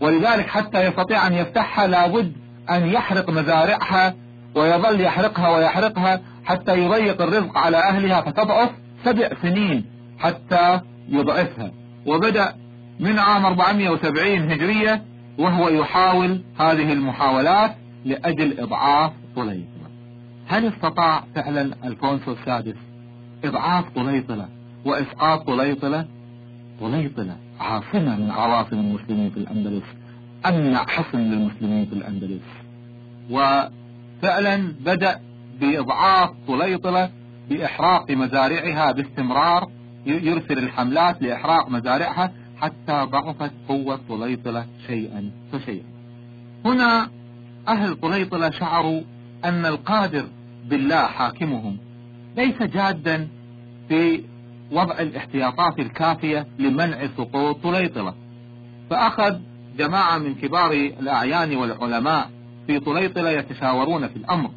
ولذلك حتى يستطيع أن يفتحها لابد أن يحرق مزارعها ويظل يحرقها ويحرقها حتى يضيق الرزق على أهلها فتضعف سبع سنين حتى يضعفها. وبدأ من عام 470 هجرية وهو يحاول هذه المحاولات لأجل إضعاف طليطلة. هل استطاع فعلا الفونسو السادس إضعاف طليطلة وإسقاط طليطلة؟ طليطلة عاصمة من عواصم المسلمين في الأندلس أمنع حصن للمسلمين في الأندلس. وفعلا بدأ بإضعاف طليطلة بإحراق مزارعها باستمرار يرسل الحملات لإحراق مزارعها حتى ضعفت قوة طليطلة شيئا فشيئا. هنا أهل طليطلة شعروا أن القادر بالله حاكمهم ليس جادا في وضع الاحتياطات الكافية لمنع سقوط طليطلة. فأخذ جماعة من كبار الأعيان والعلماء في طليطلة يتشاورون في الأمر.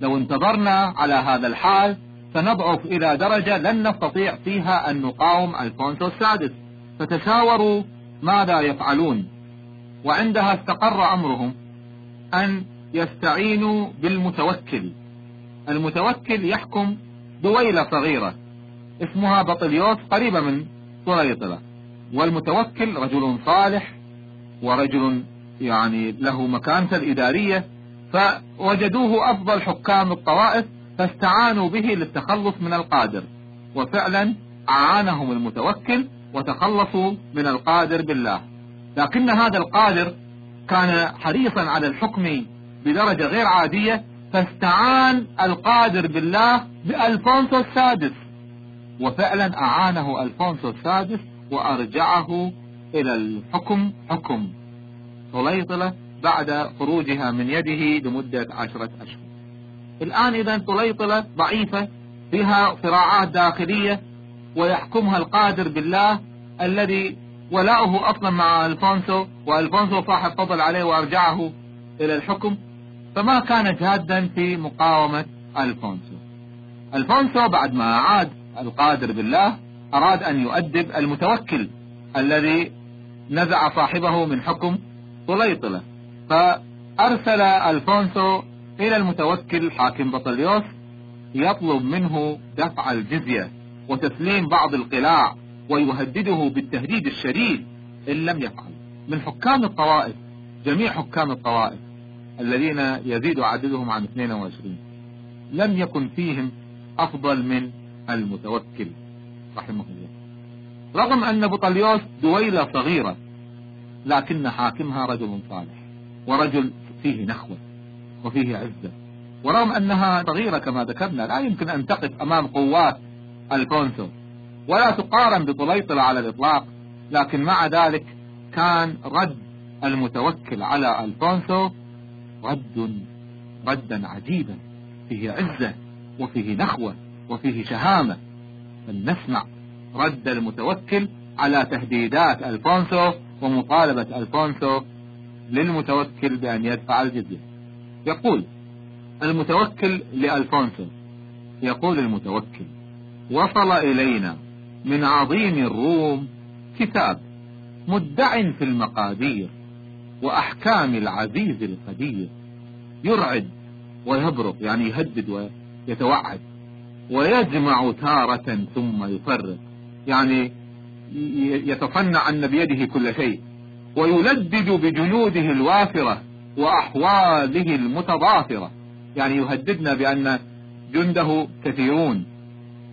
لو انتظرنا على هذا الحال سنضعف إلى درجة لن نستطيع فيها أن نقاوم ألفونسو السادس. فتشاوروا ماذا يفعلون. وعندها استقر أمرهم أن يستعينوا بالمتوكل. المتوكل يحكم دويلة صغيرة اسمها بطليوس قريبة من طليطلة والمتوكل رجل صالح ورجل يعني له مكانته الإدارية فوجدوه أفضل حكام الطوائف فاستعانوا به للتخلص من القادر. وفعلا أعانهم المتوكل وتخلصوا من القادر بالله. لكن هذا القادر كان حريصا على الحكم بدرجة غير عادية فاستعان القادر بالله بألفونسو السادس. وفعلا أعانه ألفونسو السادس وأرجعه إلى الحكم حكم. طليطلة بعد خروجها من يده لمدة عشرة أشهر. الآن إذا طليطلة ضعيفة فيها صراعات داخلية ويحكمها القادر بالله الذي ولاؤه أصلا مع ألفونسو وألفونسو صاحب فضل عليه وأرجعه إلى الحكم. فما كان جادا في مقاومة ألفونسو. ألفونسو بعد ما عاد القادر بالله أراد أن يؤدب المتوكل الذي نزع صاحبه من حكم طليطلة. فأرسل ألفونسو إلى المتوكل حاكم بطليوس يطلب منه دفع الجزية وتسليم بعض القلاع ويهدده بالتهديد الشديد إن لم يفعل. من حكام الطوائف جميع حكام الطوائف الذين يزيد عددهم عن 22 لم يكن فيهم أفضل من المتوكل رحمه الله. رغم أن بطليوس دويلة صغيرة لكن حاكمها رجل صالح ورجل فيه نخوة وفيه عزة. ورغم أنها صغيرة كما ذكرنا لا يمكن أن تقف أمام قوات الكونسو ولا تقارن بطليطلة على الإطلاق لكن مع ذلك كان رد المتوكل على الفونسو رد ردا عجيبا. فيه عزة وفيه نخوة وفيه شهامة. فلنسمع رد المتوكل على تهديدات الفونسو ومطالبة ألفونسو للمتوكل بأن يدفع الجزية. يقول المتوكل لألفونسو. يقول المتوكل وصل إلينا من عظيم الروم كتاب مدع في المقادير وأحكام العزيز القدير يرعد ويبرق يعني يهدد ويتوعد ويجمع تارة ثم يفرق يعني يتصنع أن بيده كل شيء ويلدد بجنوده الوافرة وأحواله المتضافرة. يعني يهددنا بأن جنده كثيرون.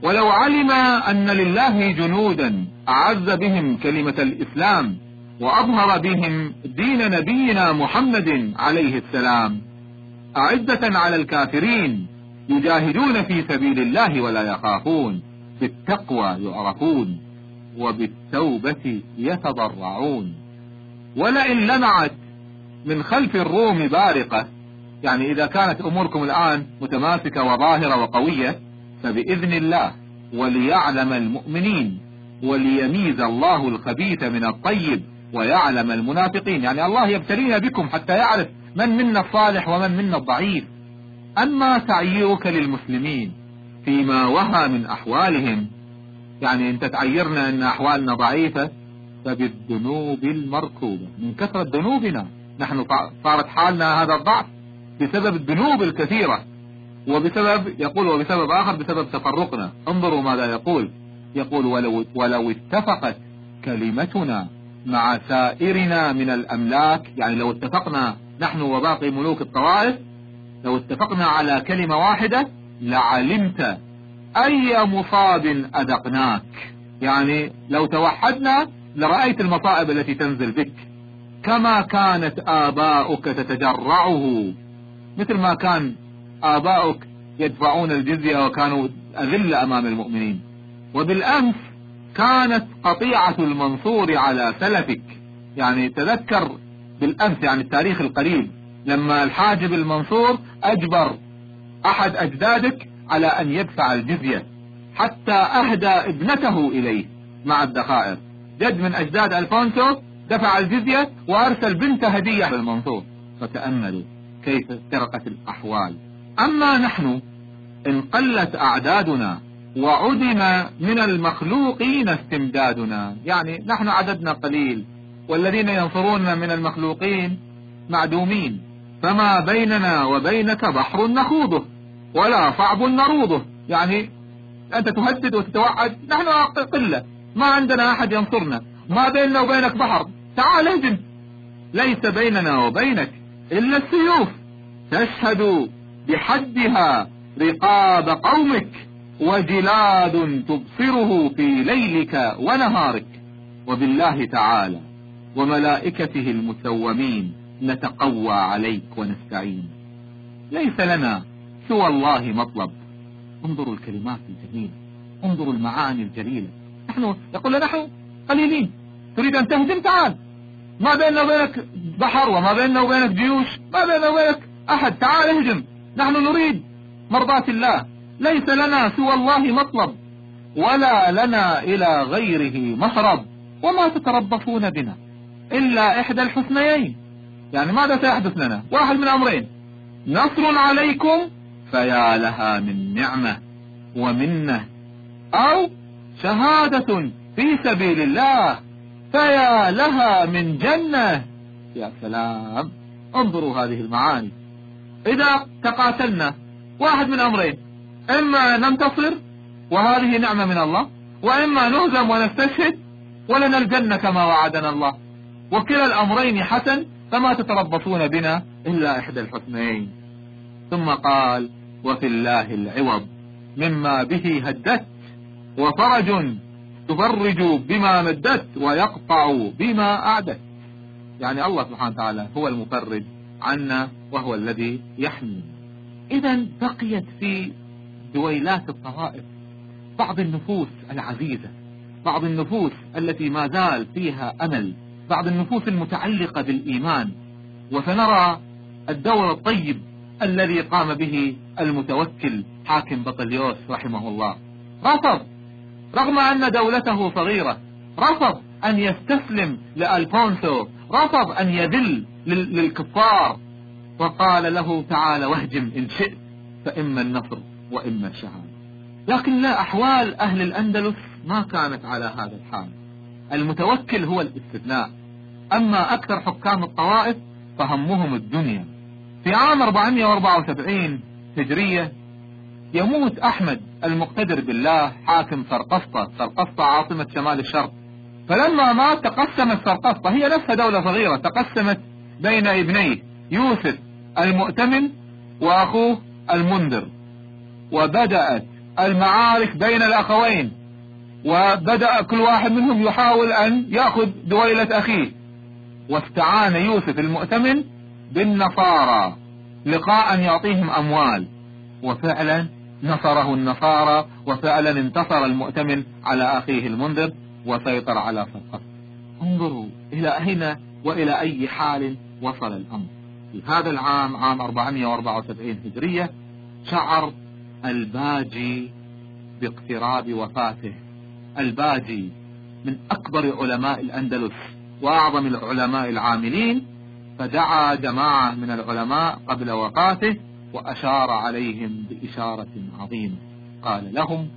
ولو علم أن لله جنودا أعز بهم كلمة الإسلام وأظهر بهم دين نبينا محمد عليه السلام. أعزة على الكافرين يجاهدون في سبيل الله ولا يخافون بالتقوى يعرفون. وبالتوبة يتضرعون. ولئن لمعت من خلف الروم بارقة يعني إذا كانت أموركم الآن متماسكة وظاهرة وقوية فبإذن الله وليعلم المؤمنين وليميز الله الخبيث من الطيب ويعلم المنافقين. يعني الله يبتلينا بكم حتى يعرف من منا الصالح ومن منا الضعيف. أما تعييرك للمسلمين فيما وهى من أحوالهم يعني أنت تعيرنا أن أحوالنا ضعيفة فبالذنوب المركوبة. من كثرة ذنوبنا نحن صارت حالنا هذا الضعف بسبب الذنوب الكثيرة. وبسبب يقول وبسبب آخر بسبب تفرقنا. انظروا ماذا يقول. يقول ولو, ولو اتفقت كلمتنا مع سائرنا من الأملاك يعني لو اتفقنا نحن وباقي ملوك الطوائف لو اتفقنا على كلمة واحدة لعلمت أي مصاب أذقناك؟ يعني لو توحدنا لرأيت المصائب التي تنزل بك. كما كانت آباؤك تتجرعه. مثل ما كان آباؤك يدفعون الجزية وكانوا أذلة أمام المؤمنين. وبالأمس كانت قطيعة المنصور على سلفك. يعني تذكر بالأمس يعني التاريخ القريب لما الحاجب المنصور أجبر أحد أجدادك على أن يدفع الجزية حتى أهدى ابنته إليه مع الذخائر جد من أجداد ألفونسو دفع الجزية وأرسل بنت هدية للمنصور فتأملوا كيف افترقت الأحوال. أما نحن إن قلت أعدادنا وعدم من المخلوقين استمدادنا يعني نحن عددنا قليل والذين ينصروننا من المخلوقين معدومين فما بيننا وبينك بحر نخوضه. ولا صعب نروضه. يعني أنت تهدد وتتوعد. نحن قلة ما عندنا أحد ينصرنا. ما بيننا وبينك بحر. تعال اهجم. ليس بيننا وبينك إلا السيوف. تشهد بحدها رقاب قومك وجلاد تبصره في ليلك ونهارك. وبالله تعالى وملائكته المسومين نتقوى عليك ونستعين. ليس لنا سوى الله مطلب. انظروا الكلمات الجميلة انظروا المعاني الجليلة. نحن يقول نحن قليلين. تريد أن تهزم؟ تعال. ما بيننا وبينك بحر وما بيننا وبينك جيوش ما بيننا وبينك أحد. تعال اهجم. نحن نريد مرضاة الله. ليس لنا سوى الله مطلب ولا لنا إلى غيره مهرب وما تتربصون بنا إلا إحدى الحسنيين. يعني ماذا سيحدث لنا؟ واحد من أمرين. نصر عليكم فيا لها من نعمة ومنة أو شهادة في سبيل الله فيا لها من جنة. يا سلام انظروا هذه المعاني. إذا تقاتلنا واحد من أمرين إما ننتصر وهذه نعمة من الله وإما نهزم ونستشهد ولنا الجنة كما وعدنا الله. وكلا الأمرين حسن فما تتربصون بنا إلا إحدى الحسنين. ثم قال وفي الله العوض. مما به هدت وفرج تفرج بما مدت ويقطع بما أعدت. يعني الله سبحانه وتعالى هو المفرج عنا وهو الذي يحمي. إذا بقيت في دويلات الطوائف بعض النفوس العزيزة بعض النفوس التي ما زال فيها أمل بعض النفوس المتعلقة بالإيمان. وسنرى الدور الطيب الذي قام به المتوكل حاكم بطليوس رحمه الله. رفض. رغم أن دولته صغيرة. رفض أن يستسلم لألفونسو. رفض أن يذل للكفار. وقال له تعالى واهجم إن شئت فإما النصر وإما الشهادة. لكن لا أحوال أهل الأندلس ما كانت على هذا الحال. المتوكل هو الاستثناء. أما أكثر حكام الطوائف فهمهم الدنيا. في عام 474 هجرية يموت أحمد المقتدر بالله حاكم سرقسطة سرقسطة عاصمة شمال الشرق. فلما مات تقسمت سرقسطة هي نفسها دولة صغيرة تقسمت بين ابنيه يوسف المؤتمن وأخوه المنذر. وبدأت المعارك بين الأخوين وبدأ كل واحد منهم يحاول أن يأخذ دويلة أخيه. واستعان يوسف المؤتمن بالنصارى. لقاء يعطيهم أموال. وفعلا نصره النصارى وفعلا انتصر المؤتمن على أخيه المنذر وسيطر على فرقه انظروا إلى أين وإلى أي حال وصل الأمر. في هذا العام عام 474 هجرية شعر الباجي باقتراب وفاته. الباجي من أكبر علماء الأندلس وأعظم العلماء العاملين فدعا جماعة من العلماء قبل وفاته وأشار عليهم بإشارة عظيمة. قال لهم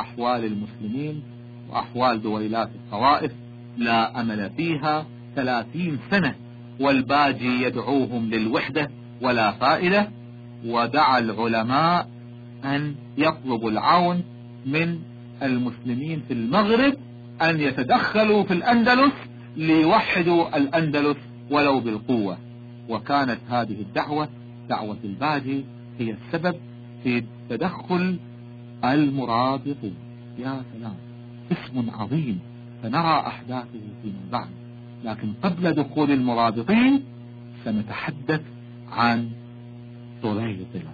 أحوال المسلمين وأحوال دويلات الطوائف لا أمل فيها ثلاثين سنة والباجي يدعوهم للوحدة ولا فائدة. ودعا العلماء أن يطلبوا العون من المسلمين في المغرب أن يتدخلوا في الأندلس ليوحدوا الأندلس ولو بالقوة. وكانت هذه الدعوة دعوة الباجي هي السبب في تدخل المرابطين يا سلام اسم عظيم. سنرى أحداثه فيما بعد. لكن قبل دخول المرابطين سنتحدث عن طليطلة.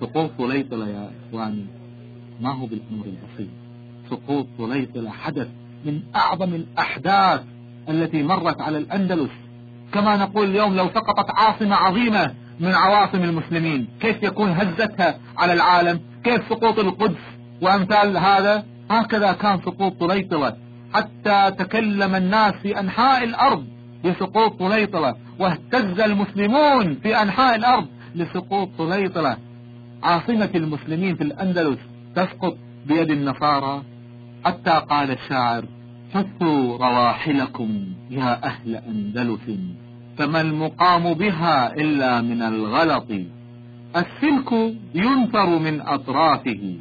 سقوط طليطلة يا إخواني ما هو بالأمر البسيط. سقوط طليطلة حدث من أعظم الأحداث التي مرت على الأندلس. كما نقول اليوم لو سقطت عاصمة عظيمة من عواصم المسلمين كيف يكون هزتها على العالم؟ كيف سقوط القدس وأمثال هذا؟ هكذا كان سقوط طليطلة. حتى تكلم الناس في أنحاء الأرض بسقوط طليطلة واهتز المسلمون في أنحاء الأرض لسقوط طليطلة. عاصمة المسلمين في الأندلس تسقط بيد النصارى حتى قال الشاعر حثوا رواحلكم يا أهل أندلس فما المقام بها إلا من الغلط. السلك ينثر من أطرافه.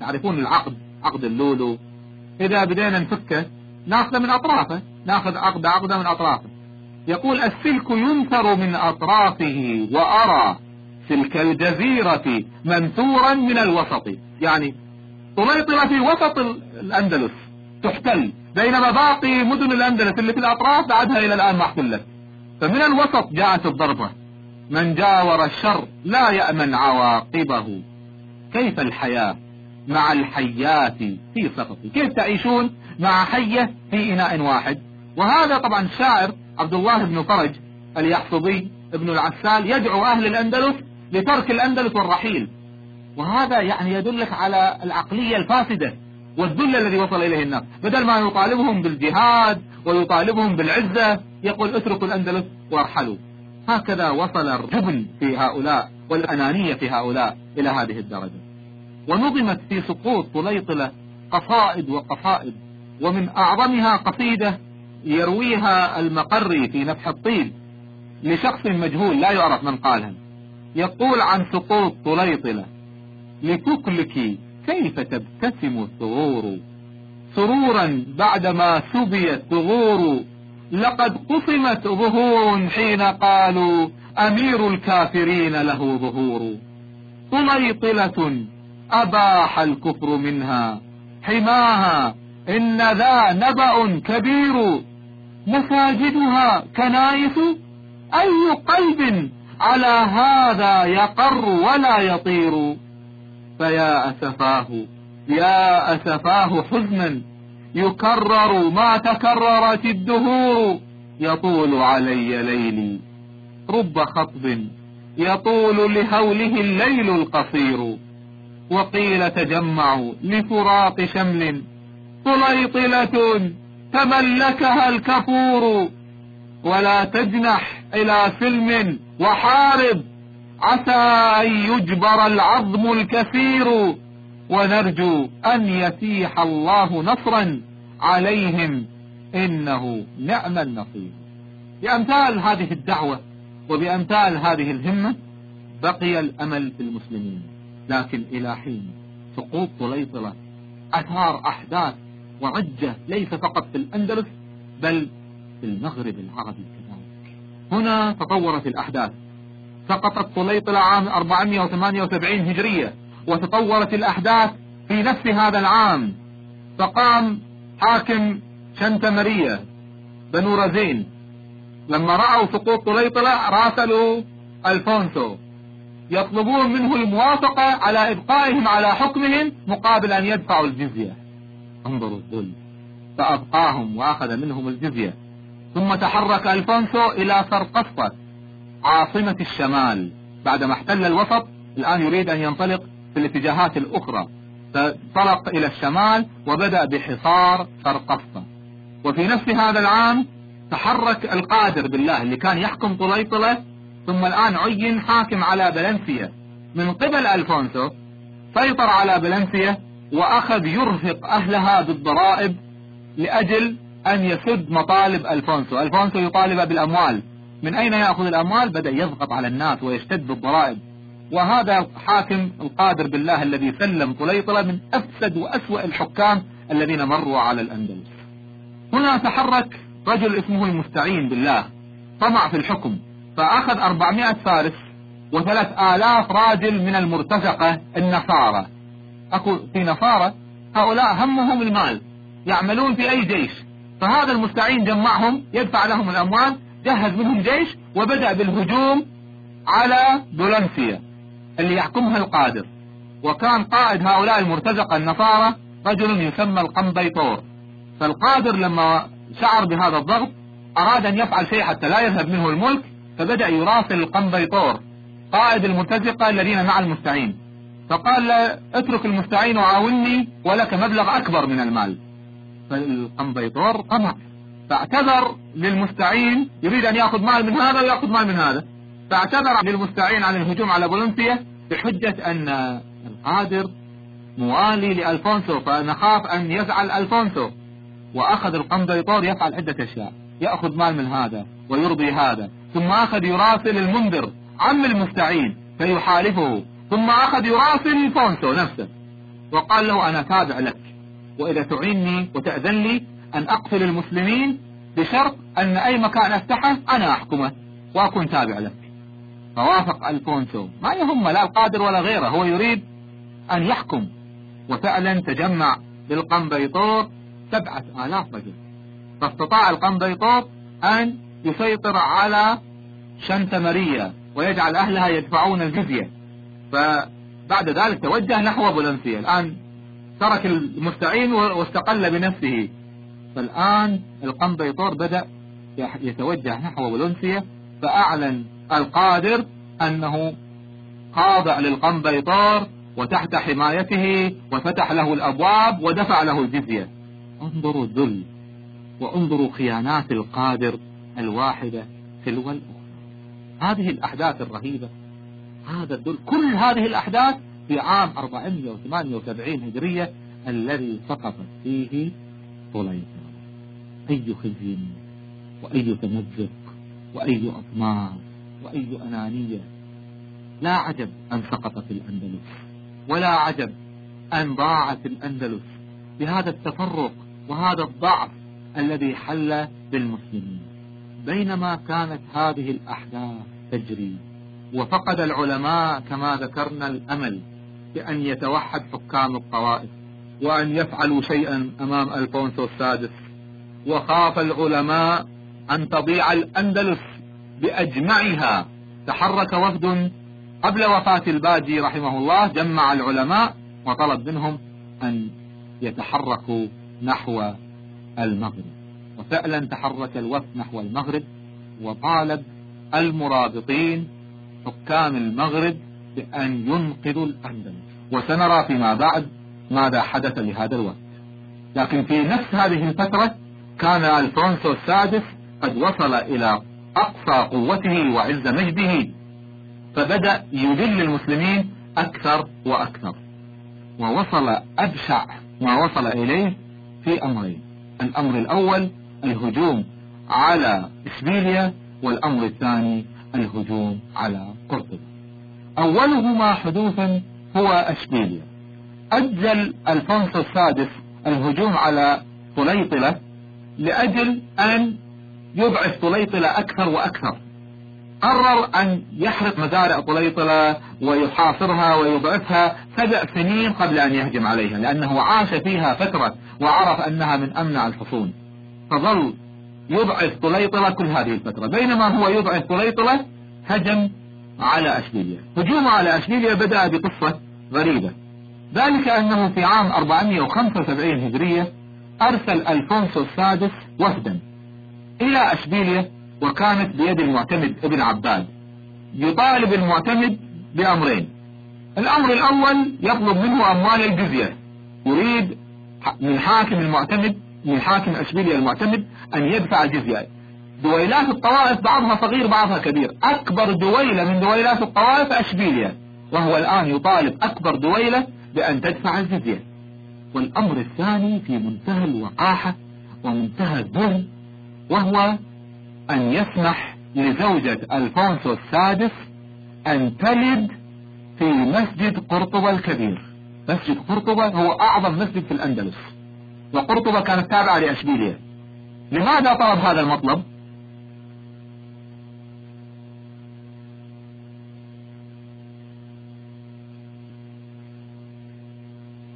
تعرفون العقد عقد اللولو. إذا بدينا نفكه ناخذه من أطرافه ناخذ عقد عقده من أطرافه. يقول السلك ينثر من أطرافه وأرى سلك الجزيرة منثورا من الوسط. يعني طليطلة في وسط الأندلس تحتل. بينما باقي مدن الأندلس اللي في الأطراف بعدها إلى الآن ما احتلت فمن الوسط جاءت الضربة. من جاور الشر لا يأمن عواقبه. كيف الحياة مع الحيات في سقط؟ كيف تعيشون مع حية في إناء واحد؟ وهذا طبعا شاعر عبد الله بن فرج اليحصبي ابن العسال يدعو أهل الأندلس لترك الأندلس والرحيل. وهذا يعني يدلك على العقلية الفاسدة. والذل الذي وصل إليه الناس. بدل ما يطالبهم بالجهاد ويطالبهم بالعزة يقول اتركوا الأندلس وارحلوا. هكذا وصل الجبن في هؤلاء والأنانية في هؤلاء إلى هذه الدرجة. ونظمت في سقوط طليطلة قصائد وقصائد ومن أعظمها قصيدة يرويها المقري في نفح الطيب لشخص مجهول لا يعرف من قالها. يقول عن سقوط طليطلة لتكلك كيف تبتسم الثغور سرورا بعدما سبيت ثغور لقد قسمت ظهور حين قالوا أمير الكافرين له ظهور. طليطلة أباح الكفر منها. حماها إن ذا نبأ كبير. مساجدها كنائس؟ أي قلب على هذا يقر ولا يطير؟ فيا أسفاه يا أسفاه حزنا يكرر ما تكررت الدهور. يطول علي ليلي رب خطب يطول لهوله الليل القصير. وقيل تجمعوا لفراق شمل طليطلة تملكها الكفور. ولا تجنح إلى سلم وحارب. عسى أن يجبر العظم الكثير ونرجو أن يتيح الله نصرا عليهم إنه نعم النصير. بأمثال هذه الدعوة وبأمثال هذه الهمة بقي الأمل في المسلمين لكن إلى حين سقوط طليطلة أثار أحداث وعجة ليس فقط في الأندلس بل في المغرب العربي كذلك. هنا تطورت الأحداث. سقطت طليطلة عام 478 هجرية وتطورت الأحداث في نفس هذا العام. فقام حاكم شنتمرية بنو رزين. لما رأوا سقوط طليطلة راسلوا ألفونسو. يطلبون منه الموافقة على إبقائهم على حكمهم مقابل أن يدفعوا الجزية. انظروا الذل. فأبقاهم وأخذ منهم الجزية. ثم تحرك ألفونسو إلى سرقسطة عاصمة الشمال. بعدما احتل الوسط الآن يريد أن ينطلق في الاتجاهات الأخرى. فانطلق إلى الشمال وبدأ بحصار سرقسطة وفي نفس هذا العام تحرك القادر بالله اللي كان يحكم طليطلة ثم الآن عين حاكم على بلنسيا. من قبل ألفونسو سيطر على بلنسيا وأخذ يرهق أهلها بالضرائب لأجل أن يسد مطالب ألفونسو. ألفونسو يطالب بالأموال. من أين يأخذ الأموال؟ بدأ يضغط على الناس ويشتد بالضرائب وهذا حاكم القادر بالله الذي سلم طليطلة من أفسد وأسوأ الحكام الذين مروا على الأندلس. هنا تحرك رجل اسمه المستعين بالله. طمع في الحكم. فأخذ 400 فارس وثلاث آلاف راجل من المرتزقة النصارى. أكو في نصارى؟ هؤلاء همهم المال. يعملون في أي جيش. فهذا المستعين جمعهم يدفع لهم الأموال جهز منهم جيش وبدأ بالهجوم على بولنسيا اللي يحكمها القادر. وكان قائد هؤلاء المرتزقة النصارى رجل يسمى القنبيطور. فالقادر لما شعر بهذا الضغط أراد أن يفعل شيء حتى لا يذهب منه الملك فبدأ يراسل القنبيطور قائد المرتزقة الذين مع المستعين. فقال له اترك المستعين وعاوني ولك مبلغ أكبر من المال. فالقنبيطور طمع. فاعتذر للمستعين يريد أن يأخذ مال من هذا ويأخذ مال من هذا. فاعتذر للمستعين عن الهجوم على بلنسية بحجة أن القادر موالي لألفونسو فنخاف أن يزعل ألفونسو. وأخذ القنبيطور يفعل عدة أشياء يأخذ مال من هذا ويرضي هذا. ثم أخذ يراسل المنذر عم المستعين فيحالفه. ثم أخذ يراسل ألفونسو نفسه وقال له أنا تابع لك وإذا تعينني وتأذن لي أن أقتل المسلمين بشرط أن أي مكان أفتحه أنا أحكمه وأكون تابع لك فوافق ألفونسو. ما يهم لا القادر ولا غيره. هو يريد أن يحكم. وفعلا تجمع بالقنبيطور سبعة آلاف رجل. فاستطاع القنبيطور أن يسيطر على شنتمرية ويجعل أهلها يدفعون الجزية. فبعد ذلك توجه نحو بولنسيا الآن ترك المستعين واستقل بنفسه. فالآن القنبيطور بدأ يتوجه نحو بولنسيا فأعلن القادر أنه خاضع للقنبيطور وتحت حمايته وفتح له الأبواب ودفع له الجزية. انظروا الذل وانظروا خيانات القادر الواحدة تلو الأخرى هذه الأحداث الرهيبة هذا الذل كل هذه الأحداث في عام 478 هجرية الذي سقطت فيه طليطة أي خزي وأي تمزق وأي أطماع وأي أنانية. لا عجب أن سقطت الأندلس ولا عجب أن ضاعت الأندلس بهذا التفرق وهذا الضعف الذي حل بالمسلمين. بينما كانت هذه الأحداث تجري وفقد العلماء كما ذكرنا الأمل بأن يتوحد حكام الطوائف وأن يفعلوا شيئا أمام ألفونسو السادس. وخاف العلماء أن تضيع الأندلس بأجمعها. تحرك وفد قبل وفاة الباجي رحمه الله جمع العلماء وطلب منهم أن يتحركوا نحو المغرب. وفعلا تحرك الوفد نحو المغرب وطالب المرابطين حكام المغرب بأن ينقذوا الأندلس. وسنرى فيما بعد ماذا حدث لهذا الوقت لكن في نفس هذه الفترة كان ألفونسو السادس قد وصل إلى أقصى قوته وعز مجده فبدأ يذل المسلمين أكثر وأكثر. ووصل أبشع ما وصل إليه في أمرين. الأمر الأول الهجوم على إشبيليا والأمر الثاني الهجوم على قرطبة أولهما حدوثا هو أشبيليا أجل ألفونسو السادس الهجوم على طليطلة لأجل أن يضعف طليطلة أكثر وأكثر. قرر أن يحرق مزارع طليطلة ويحاصرها ويضعفها سبع سنين قبل أن يهجم عليها لأنه عاش فيها فترة وعرف أنها من أمنع الحصون. فظل يضعف طليطلة كل هذه الفترة. بينما هو يضعف طليطلة هجم على أشبيليا هجومه على أشبيليا بدأ بقصة غريبة. ذلك أنه في عام 475 هجرية أرسل ألفونسو السادس وفدا إلى أشبيليا وكانت بيد المعتمد ابن عباد. يطالب المعتمد بأمرين. الأمر الأول يطلب منه أموال الجزية. يريد من حاكم المعتمد من حاكم أشبيليا المعتمد أن يدفع الجزية. دويلات الطوائف بعضها صغير بعضها كبير. أكبر دويلة من دويلات الطوائف أشبيليا وهو الآن يطالب أكبر دويلة بأن تدفع الجزية. والأمر الثاني في منتهى الوقاحة ومنتهى الظلم وهو أن يسمح لزوجة ألفونسو السادس أن تلد في مسجد قرطبة الكبير. مسجد قرطبة هو أعظم مسجد في الأندلس وقرطبة كانت تابعة لأشبيليا لماذا طلب هذا المطلب؟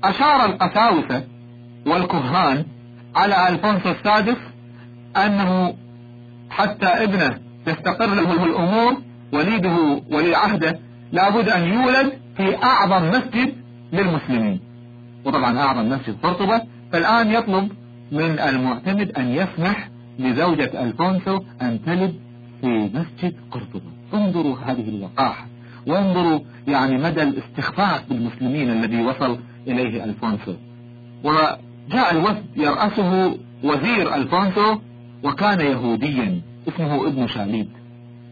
أشار القساوسة والكهان على ألفونسو السادس أنه حتى ابنه تستقر له الأمور وليده ولي عهده لابد أن يولد في أعظم مسجد للمسلمين. وطبعا أعظم مسجد قرطبة فالآن يطلب من المعتمد أن يسمح لزوجة ألفونسو أن تلد في مسجد قرطبة. انظروا هذه الوقاحة وانظروا يعني مدى الاستخفاف بالمسلمين الذي وصل إليه ألفونسو. وجاء الوفد يرأسه وزير ألفونسو وكان يهوديا اسمه ابن شاليد.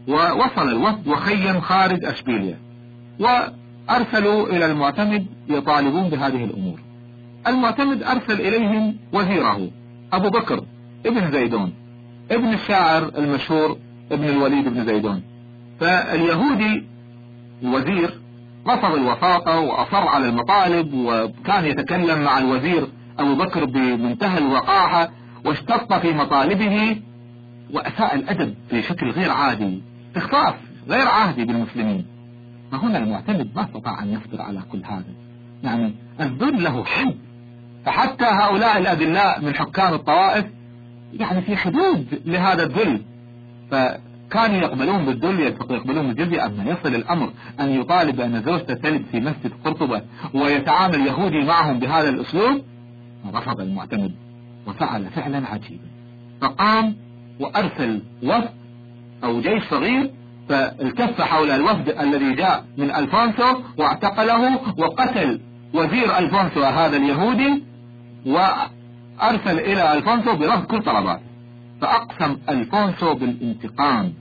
ووصل الوفد وخيم خارج أشبيليا وأرسلوا إلى المعتمد يطالبون بهذه الأمور. المعتمد أرسل إليهم وزيره أبو بكر ابن زيدون ابن الشاعر المشهور ابن الوليد بن زيدون. فاليهودي الوزير رفض الوساطة وأصر على المطالب وكان يتكلم مع الوزير أبو بكر بمنتهى الوقاحة واشتط في مطالبه وأساء الأدب بشكل غير عادي اخطاف غير عادي بالمسلمين. فهنا المعتمد ما استطاع أن يصبر على كل هذا. يعني الذل له حد فحتى هؤلاء الأذلاء من حكام الطوائف يعني في حدود لهذا الذل فكانوا يقبلون بالذل يقبلون بالجزية أما يصل الأمر أن يطالب بأن زوجته تلد في مسجد قرطبة ويتعامل يهودي معهم بهذا الأسلوب؟ رفض المعتمد وفعل فعلا عجيبا. فقام وأرسل وفد أو جيش صغير فالتف حول الوفد الذي جاء من ألفونسو واعتقله وقتل وزير ألفونسو هذا اليهودي وأرسل إلى ألفونسو برفض كل طلبات. فأقسم ألفونسو بالانتقام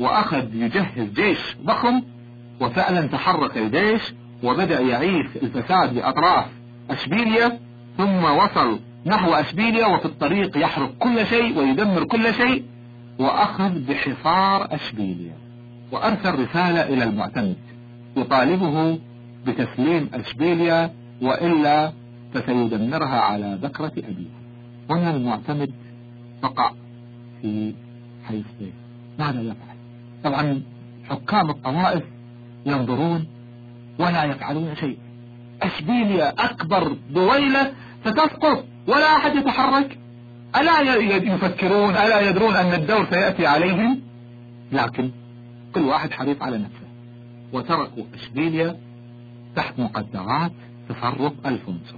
وأخذ يجهز جيش ضخم وفعلا تحرك الجيش وبدأ يعيش الفساد بأطراف أشبيليا ثم وصل نحو أشبيليا وفي الطريق يحرق كل شيء ويدمر كل شيء وأخذ بحصار أشبيليا وأرسل رسالة إلى المعتمد يطالبه بتسليم أشبيليا وإلا فسيدمرها على بكرة أبيها هنا المعتمد وقع. في حيث ماذا يفعل؟ طبعا حكام الطوائف ينظرون ولا يفعلون شيء. أشبيليا أكبر دويلة ستسقط ولا أحد يتحرك. ألا يفكرون ألا يدرون أن الدور سيأتي عليهم؟ لكن كل واحد حريص على نفسه. وتركوا أشبيليا تحت مقدرات تصرف ألفونسو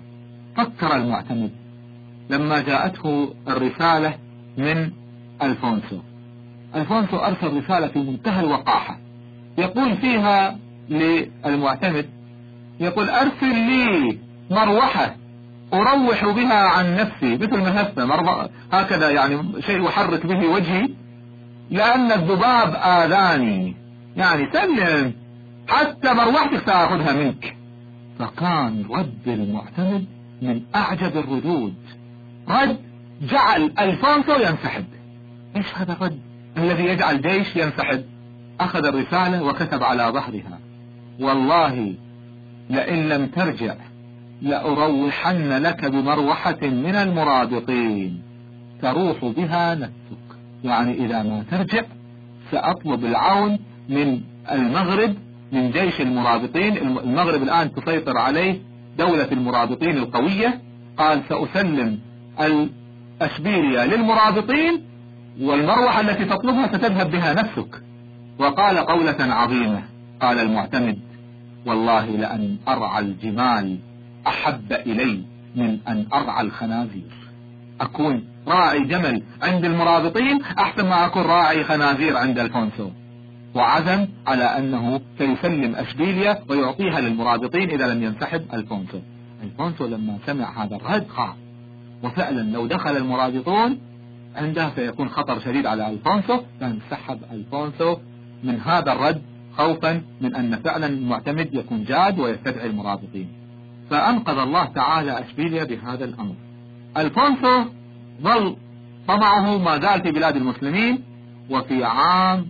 فكر المعتمد لما جاءته الرسالة من ألفونسو. ألفونسو أرسل رسالة في منتهى الوقاحة. يقول فيها للمعتمد يقول أرسل لي مروحة أروح بها عن نفسي مثل هسه هكذا يعني شيء أحرك به وجهي لأن الذباب آذاني. يعني سلم حتى مروحتك سأخذها منك. فكان رد المعتمد من أعجب الردود. رد جعل ألفونسو ينسحب. إيش هذا الرد؟ الذي يجعل جيش ينسحب. أخذ الرسالة وكتب على ظهرها. والله لئن لم ترجع لأروحن لك بمروحة من المرابطين. تروح بها نفسك. يعني إذا ما ترجع سأطلب العون من المغرب من جيش المرابطين. المغرب الآن تسيطر عليه دولة المرابطين القوية. قال سأسلم الأشبيلية للمرابطين. والمروحة التي تطلبها ستذهب بها نفسك. وقال قولة عظيمة. قال المعتمد والله لأن أرعى الجمال أحب إلي من أن أرعى الخنازير. أكون راعي جمل عند المرابطين أحسن ما أكون راعي خنازير عند الفونسو. وعزم على أنه سيسلم أشبيليا ويعطيها للمرابطين إذا لم ينسحب الفونسو. الفونسو لما سمع هذا الرد خاف وفعلا لو دخل المرابطون عنده سيكون خطر شديد على ألفونسو فانسحب ألفونسو من هذا الرد خوفا من أن فعلا المعتمد يكون جاد ويستدعي المرابطين. فأنقذ الله تعالى أشبيليا بهذا الأمر. ألفونسو ظل طمعه ما زال في بلاد المسلمين وفي عام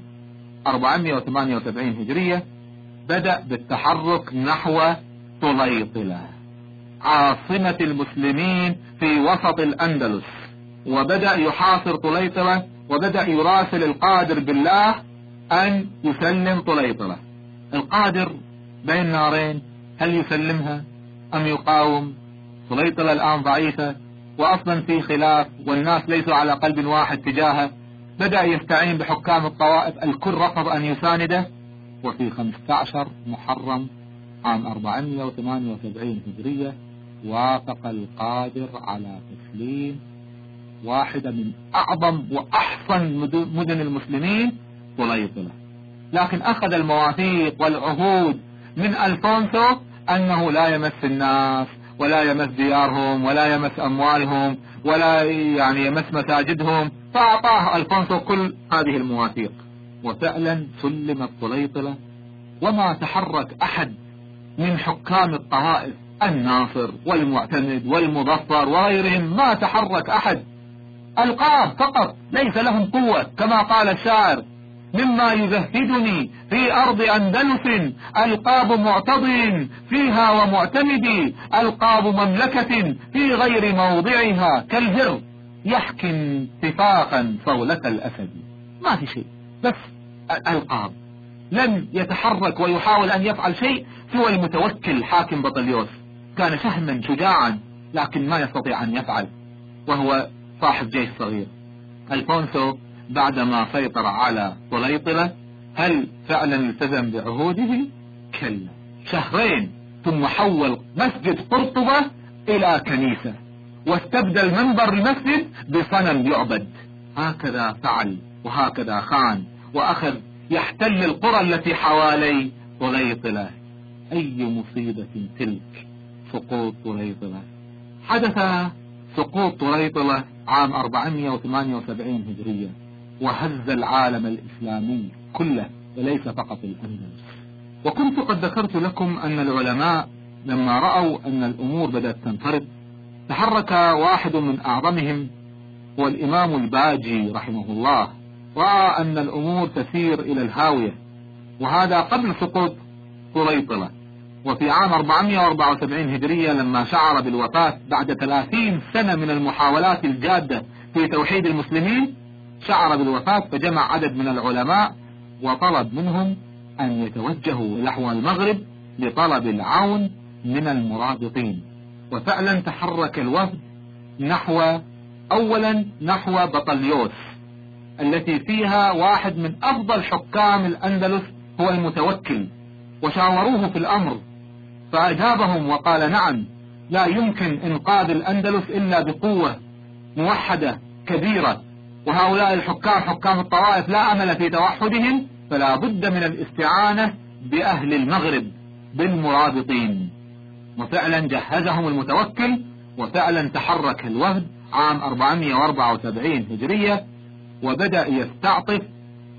478 هجرية بدأ بالتحرك نحو طليطلة عاصمة المسلمين في وسط الأندلس. وبدأ يحاصر طليطلة وبدأ يراسل القادر بالله أن يسلم طليطلة القادر بين نارين هل يسلمها أم يقاوم؟ طليطلة الآن ضعيفة وأصلا في خلاف والناس ليسوا على قلب واحد تجاهه. بدأ يستعين بحكام الطوائف الكل رفض أن يسانده. وفي 15 محرم عام 478 هجرية وافق القادر على تسليم واحدة من أعظم وأحسن مدن المسلمين طليطلة لكن أخذ المواثيق والعهود من ألفونسو أنه لا يمس الناس ولا يمس ديارهم ولا يمس أموالهم ولا يعني يمس مساجدهم فأعطاه ألفونسو كل هذه المواثيق. وفعلا سلمت طليطلة وما تحرك أحد من حكام الطوائف الناصر والمعتمد والمظفر وغيرهم ما تحرك أحد ألقاب فقط ليس لهم قوة كما قال الشاعر. مما يزهدني في أرض أندلس ألقاب معتض فيها ومعتمد ألقاب مملكة في غير موضعها كالهر يحكي انتفاقا صولة الأسد. ما في شيء بس ألقاب لم يتحرك ويحاول أن يفعل شيء سوى المتوكل حاكم بطليوس. كان شهما شجاعا لكن ما يستطيع أن يفعل وهو صاحب جيش صغير. الفونسو بعدما سيطر على طليطلة هل فعلا التزم بعهوده؟ كلا. شهرين ثم حول مسجد قرطبة إلى كنيسة واستبدل منبر المسجد بصنم يعبد. هكذا فعل وهكذا خان وأخذ يحتل القرى التي حوالي طليطلة. أي مصيبة تلك؟ سقوط طليطلة. حدث سقوط طليطلة عام 478 هجرية وهز العالم الإسلامي كله وليس فقط الأندلس. وكنت قد ذكرت لكم أن العلماء لما رأوا أن الأمور بدأت تنفرد تحرك واحد من أعظمهم هو الإمام الباجي رحمه الله رأى أن الأمور تسير إلى الهاوية. وهذا قبل سقوط طليطلة وفي عام 474 هجرية لما شعر بالوفاة بعد 30 سنة من المحاولات الجادة في توحيد المسلمين شعر بالوفاة فجمع عدد من العلماء وطلب منهم أن يتوجهوا نحو المغرب لطلب العون من المرابطين. وفعلا تحرك الوفد نحو أولا نحو بطليوس التي فيها واحد من أفضل حكام الأندلس هو المتوكل وشاوروه في الأمر فأجابهم وقال نعم لا يمكن إنقاذ الأندلس إلا بقوة موحدة كبيرة وهؤلاء الحكام حكام الطوائف لا أمل في توحدهم فلا بد من الاستعانة بأهل المغرب بالمرابطين. وفعلا جهزهم المتوكل وفعلا تحرك الوفد عام 474 هجرية وبدأ يستعطف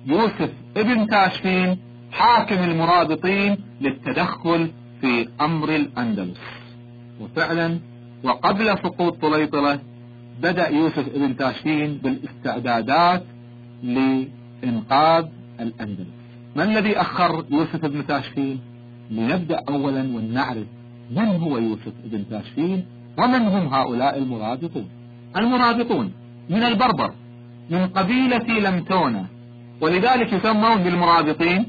يوسف ابن تاشفين حاكم المرابطين للتدخل في أمر الأندلس. وفعلا وقبل سقوط طليطلة بدأ يوسف ابن تاشفين بالاستعدادات لإنقاذ الأندلس. ما الذي أخر يوسف ابن تاشفين لنبدأ أولا ونعرف من هو يوسف ابن تاشفين ومن هم هؤلاء المرابطون. المرابطون من البربر من قبيلة لمتونة ولذلك يسمون بالمرابطين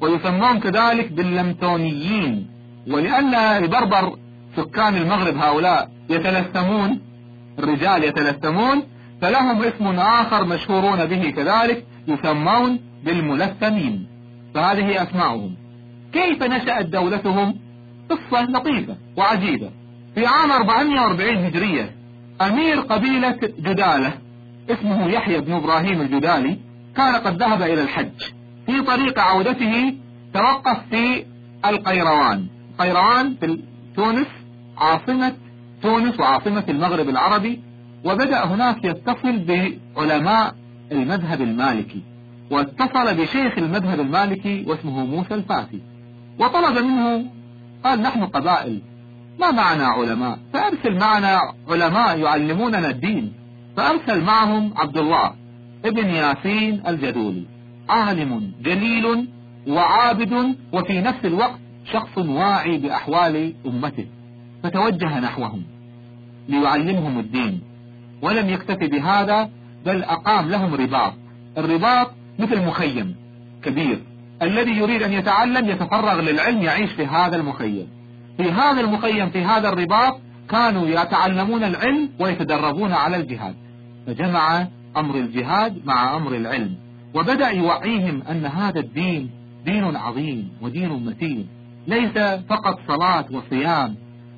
ويسمون كذلك باللمتونيين. ولأن البربر سكان المغرب هؤلاء يتلثمون الرجال يتلثمون فلهم اسم آخر مشهورون به كذلك يسمون بالملثمين. فهذه أسماؤهم. كيف نشأت دولتهم؟ قصة لطيفة وعجيبة. في عام 440 هجرية أمير قبيلة جدالة اسمه يحيى بن إبراهيم الجدالي كان قد ذهب إلى الحج. في طريق عودته توقف في القيروان. قيروان في تونس عاصمة تونس وعاصمة المغرب العربي وبدأ هناك يتصل بعلماء المذهب المالكي واتصل بشيخ المذهب المالكي واسمه موسى الفاتي وطلب منه قال نحن قبائل ما معنا علماء؟ فأرسل معنا علماء يعلموننا الدين فأرسل معهم عبد الله ابن ياسين الجدولي عالم جليل وعابد وفي نفس الوقت شخص واعي بأحوال أمته فتوجه نحوهم ليعلمهم الدين ولم يكتفي بهذا بل أقام لهم رباط. الرباط مثل مخيم كبير الذي يريد أن يتعلم يتفرغ للعلم يعيش في هذا المخيم. في هذا المخيم في هذا الرباط كانوا يتعلمون العلم ويتدربون على الجهاد. فجمع أمر الجهاد مع أمر العلم وبدأ يوعيهم أن هذا الدين دين عظيم ودين متين. ليس فقط صلاة وصيام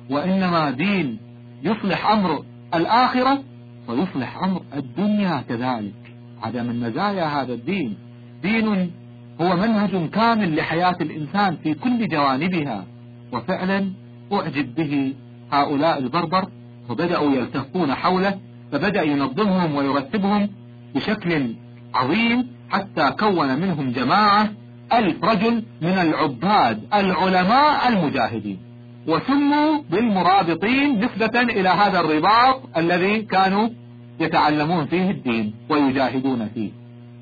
وإنما دين. يصلح أمر الآخرة ويصلح أمر الدنيا كذلك. هذا من مزايا هذا الدين. دين هو منهج كامل لحياة الإنسان في كل جوانبها. وفعلا أعجب به هؤلاء البربر. وبدأوا يلتفون حوله فبدأ ينظمهم ويرتبهم بشكل عظيم حتى كون منهم جماعة ألف رجل من العباد العلماء المجاهدين وسموا بالمرابطين نسبة إلى هذا الرباط الذي كانوا يتعلمون فيه الدين ويجاهدون فيه.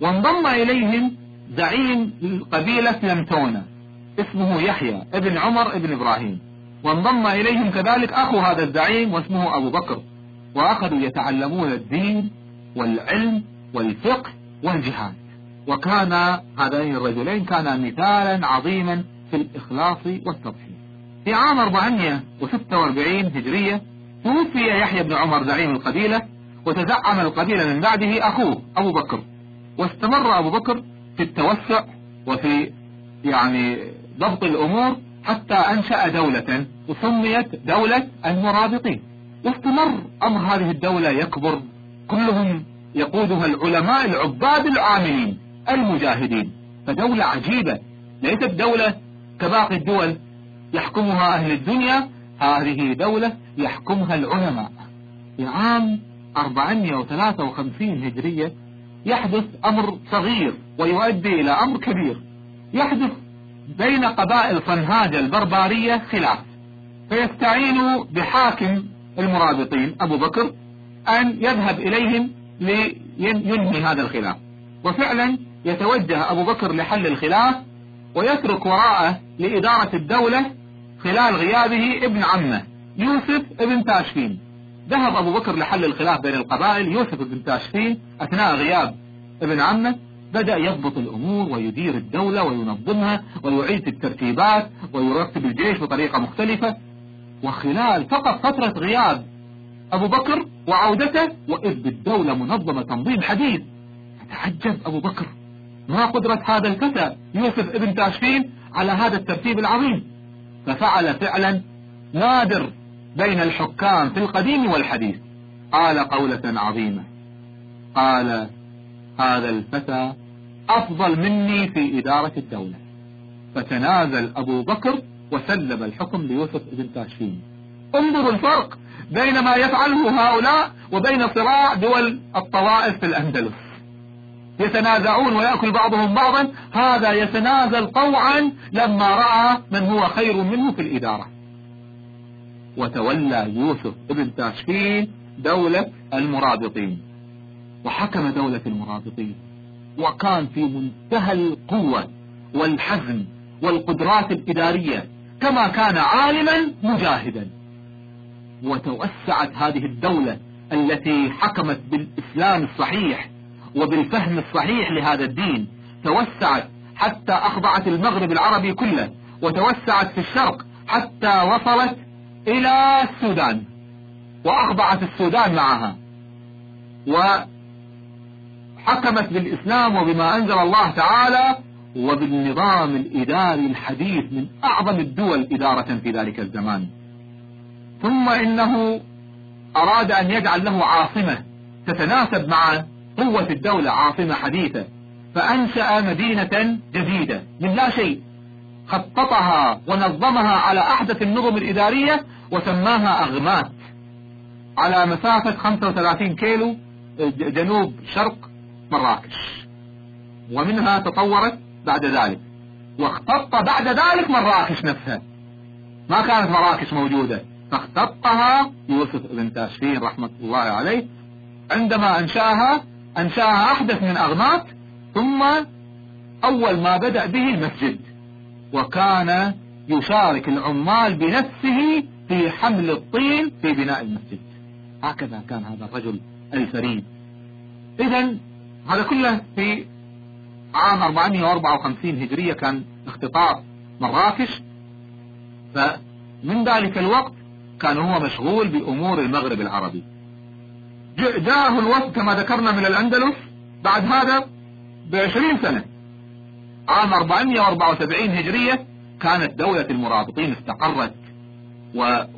وانضم إليهم زعيم قبيلة لمتونة اسمه يحيى ابن عمر ابن إبراهيم. وانضم إليهم كذلك أخو هذا الزعيم واسمه أبو بكر وأخذوا يتعلمون الدين والعلم والفقه والجهاد. وكان هذين الرجلين كانا مثالا عظيما في الإخلاص والتضحية. في عام 446 هجرية توفي يحيى بن عمر زعيم القبيلة وتزعم القبيلة من بعده أخوه أبو بكر. واستمر أبو بكر في التوسع وفي يعني ضبط الأمور حتى أنشأ دولة وسميت دولة المرابطين. واستمر أمر هذه الدولة يكبر كلهم يقودها العلماء العباد العاملين. المجاهدين فدولة عجيبة ليست دولة كباقي الدول يحكمها أهل الدنيا هذه دولة يحكمها العلماء. في عام 453 هجرية يحدث أمر صغير ويؤدي إلى أمر كبير. يحدث بين قبائل صنهاج البربارية خلاف. فيستعين بحاكم المرابطين أبو بكر أن يذهب إليهم لينهي هذا الخلاف. وفعلا يتوجه أبو بكر لحل الخلاف ويترك وراءه لإدارة الدولة خلال غيابه ابن عمه يوسف ابن تاشفين. ذهب أبو بكر لحل الخلاف بين القبائل يوسف ابن تاشفين أثناء غياب ابن عمه بدأ يضبط الأمور ويدير الدولة وينظمها ويعيد الترتيبات ويرتب الجيش بطريقة مختلفة. وخلال فقط فترة غياب أبو بكر وعودته وإذ بالدولة منظمة تنظيم حديث فتعجب أبو بكر. ما قدرة هذا الفتى يوسف ابن تاشفين على هذا الترتيب العظيم. ففعل فعلا نادر بين الحكام في القديم والحديث. قال قولة عظيمة. قال هذا الفتى أفضل مني في إدارة الدولة. فتنازل أبو بكر وسلم الحكم ليوسف ابن تاشفين. انظروا الفرق بين ما يفعله هؤلاء وبين صراع دول الطوائف في الأندلس. يتنازعون ويأكل بعضهم بعضا. هذا يتنازل طوعا لما رأى من هو خير منه في الإدارة. وتولى يوسف ابن تاشفين دولة المرابطين. وحكم دولة المرابطين. وكان في منتهى القوة والحزم والقدرات الإدارية كما كان عالما مجاهدا. وتوسعت هذه الدولة التي حكمت بالإسلام الصحيح وبالفهم الصحيح لهذا الدين توسعت حتى أخضعت المغرب العربي كله وتوسعت في الشرق حتى وصلت إلى السودان وأخضعت السودان معها وحكمت بالإسلام وبما أنزل الله تعالى وبالنظام الإداري الحديث من أعظم الدول إدارة في ذلك الزمان. ثم إنه أراد أن يجعل له عاصمة تتناسب مع قوة الدولة عاصمة حديثة فأنشأ مدينة جديدة من لا شيء. خططها ونظمها على أحدث النظم الإدارية وسماها أغمات على مسافة 35 كيلو جنوب شرق مراكش. ومنها تطورت بعد ذلك. واختط بعد ذلك مراكش نفسها. ما كانت مراكش موجودة. فاختطها يوسف بن تاشفين رحمة الله عليه عندما أنشأها أنشأها أحدث من أغمات ثم أول ما بدأ به المسجد وكان يشارك العمال بنفسه في حمل الطين في بناء المسجد. هكذا كان هذا الرجل الفريد. إذا هذا كله في عام 454 هجرية كان اختطاف مراكش. فمن ذلك الوقت كان هو مشغول بأمور المغرب العربي. جاءه الوفد كما ذكرنا من الأندلس بعد هذا بعشرين سنة. عام 474 هجرية كانت دولة المرابطين استقرت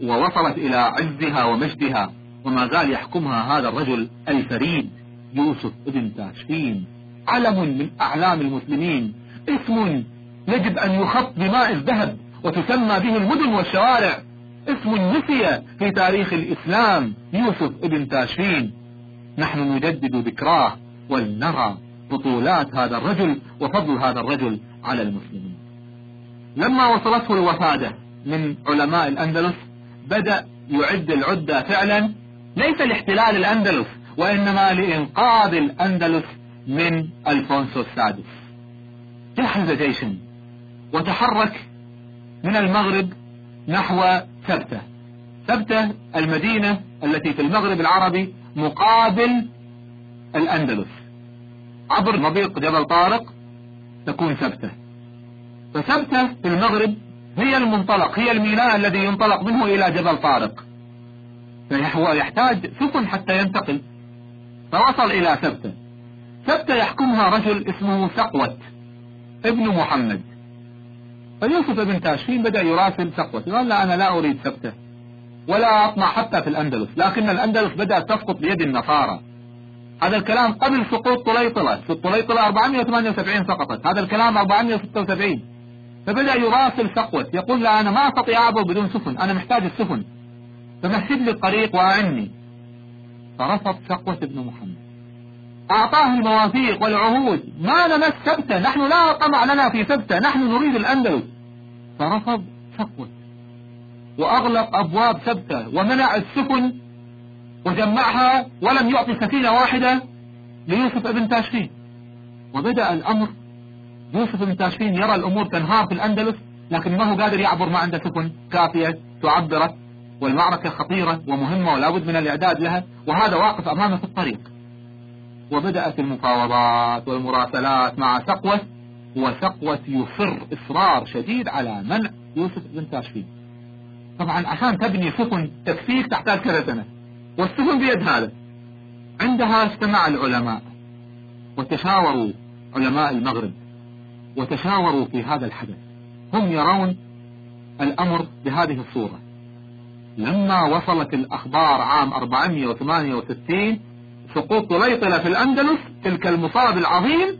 ووصلت إلى عزها ومجدها وما زال يحكمها هذا الرجل الفريد يوسف ابن تاشفين. علم من أعلام المسلمين اسم يجب أن يخط بماء الذهب وتسمى به المدن والشوارع. اسم نسي في تاريخ الإسلام يوسف ابن تاشفين. نحن نجدد ذكراه ولنرى بطولات هذا الرجل وفضل هذا الرجل على المسلمين. لما وصلته الوفادة من علماء الأندلس بدأ يعد العدة فعلا ليس لاحتلال الأندلس وإنما لإنقاذ الأندلس من ألفونسو السادس. جهز جيشا وتحرك من المغرب نحو سبتة سبتة المدينة التي في المغرب العربي مقابل الأندلس. عبر مضيق جبل طارق تكون سبتة فسبتة في المغرب هي المنطلق هي الميناء الذي ينطلق منه إلى جبل طارق. فهو يحتاج سفن حتى ينتقل. فوصل إلى سبتة سبتة يحكمها رجل اسمه سقوة ابن محمد. فيوسف ابن تأشفين بدأ يراسل سقوة قال لا أنا لا أريد سبتة ولا أطمع حتى في الأندلس. لكن الأندلس بدأت تسقط بيد النصارى. هذا الكلام قبل سقوط طليطلة. في الطليطلة 478 سقطت. هذا الكلام 476 فبدأ يراسل سقوة يقول لا أنا ما أستطيع أعبر بدون سفن. أنا محتاج السفن. فمهد لي الطريق وأعني. فرفض سقوة ابن محمد. أعطاه المواثيق والعهود. ما نمس سبتة نحن لا طمع لنا في سبتة نحن نريد الأندلس. فرفض سقوة وأغلق أبواب سبتة ومنع السفن وجمعها ولم يعطي سفينة واحدة ليوسف ابن تاشفين. وبدأ الأمر. يوسف بن تاشفين يرى الأمور تنهار في الأندلس لكن ما هو قادر يعبر ما عنده سفن كافية تعبره والمعركة خطيرة ومهمة ولا بد من الإعداد لها وهذا واقف أمامه في الطريق. وبدأت المفاوضات والمراسلات مع سقوة وسقوة يصر إصرار شديد على منع يوسف بن تاشفين. طبعا عشان تبني سفن تكفيك تحتاج كذا سنة. والسفن بيد هذا. عندها اجتمع العلماء وتشاوروا علماء المغرب وتشاوروا في هذا الحدث. هم يرون الأمر بهذه الصورة. لما وصلت الأخبار عام 468 سقوط طليطلة في الأندلس تلك المصاب العظيم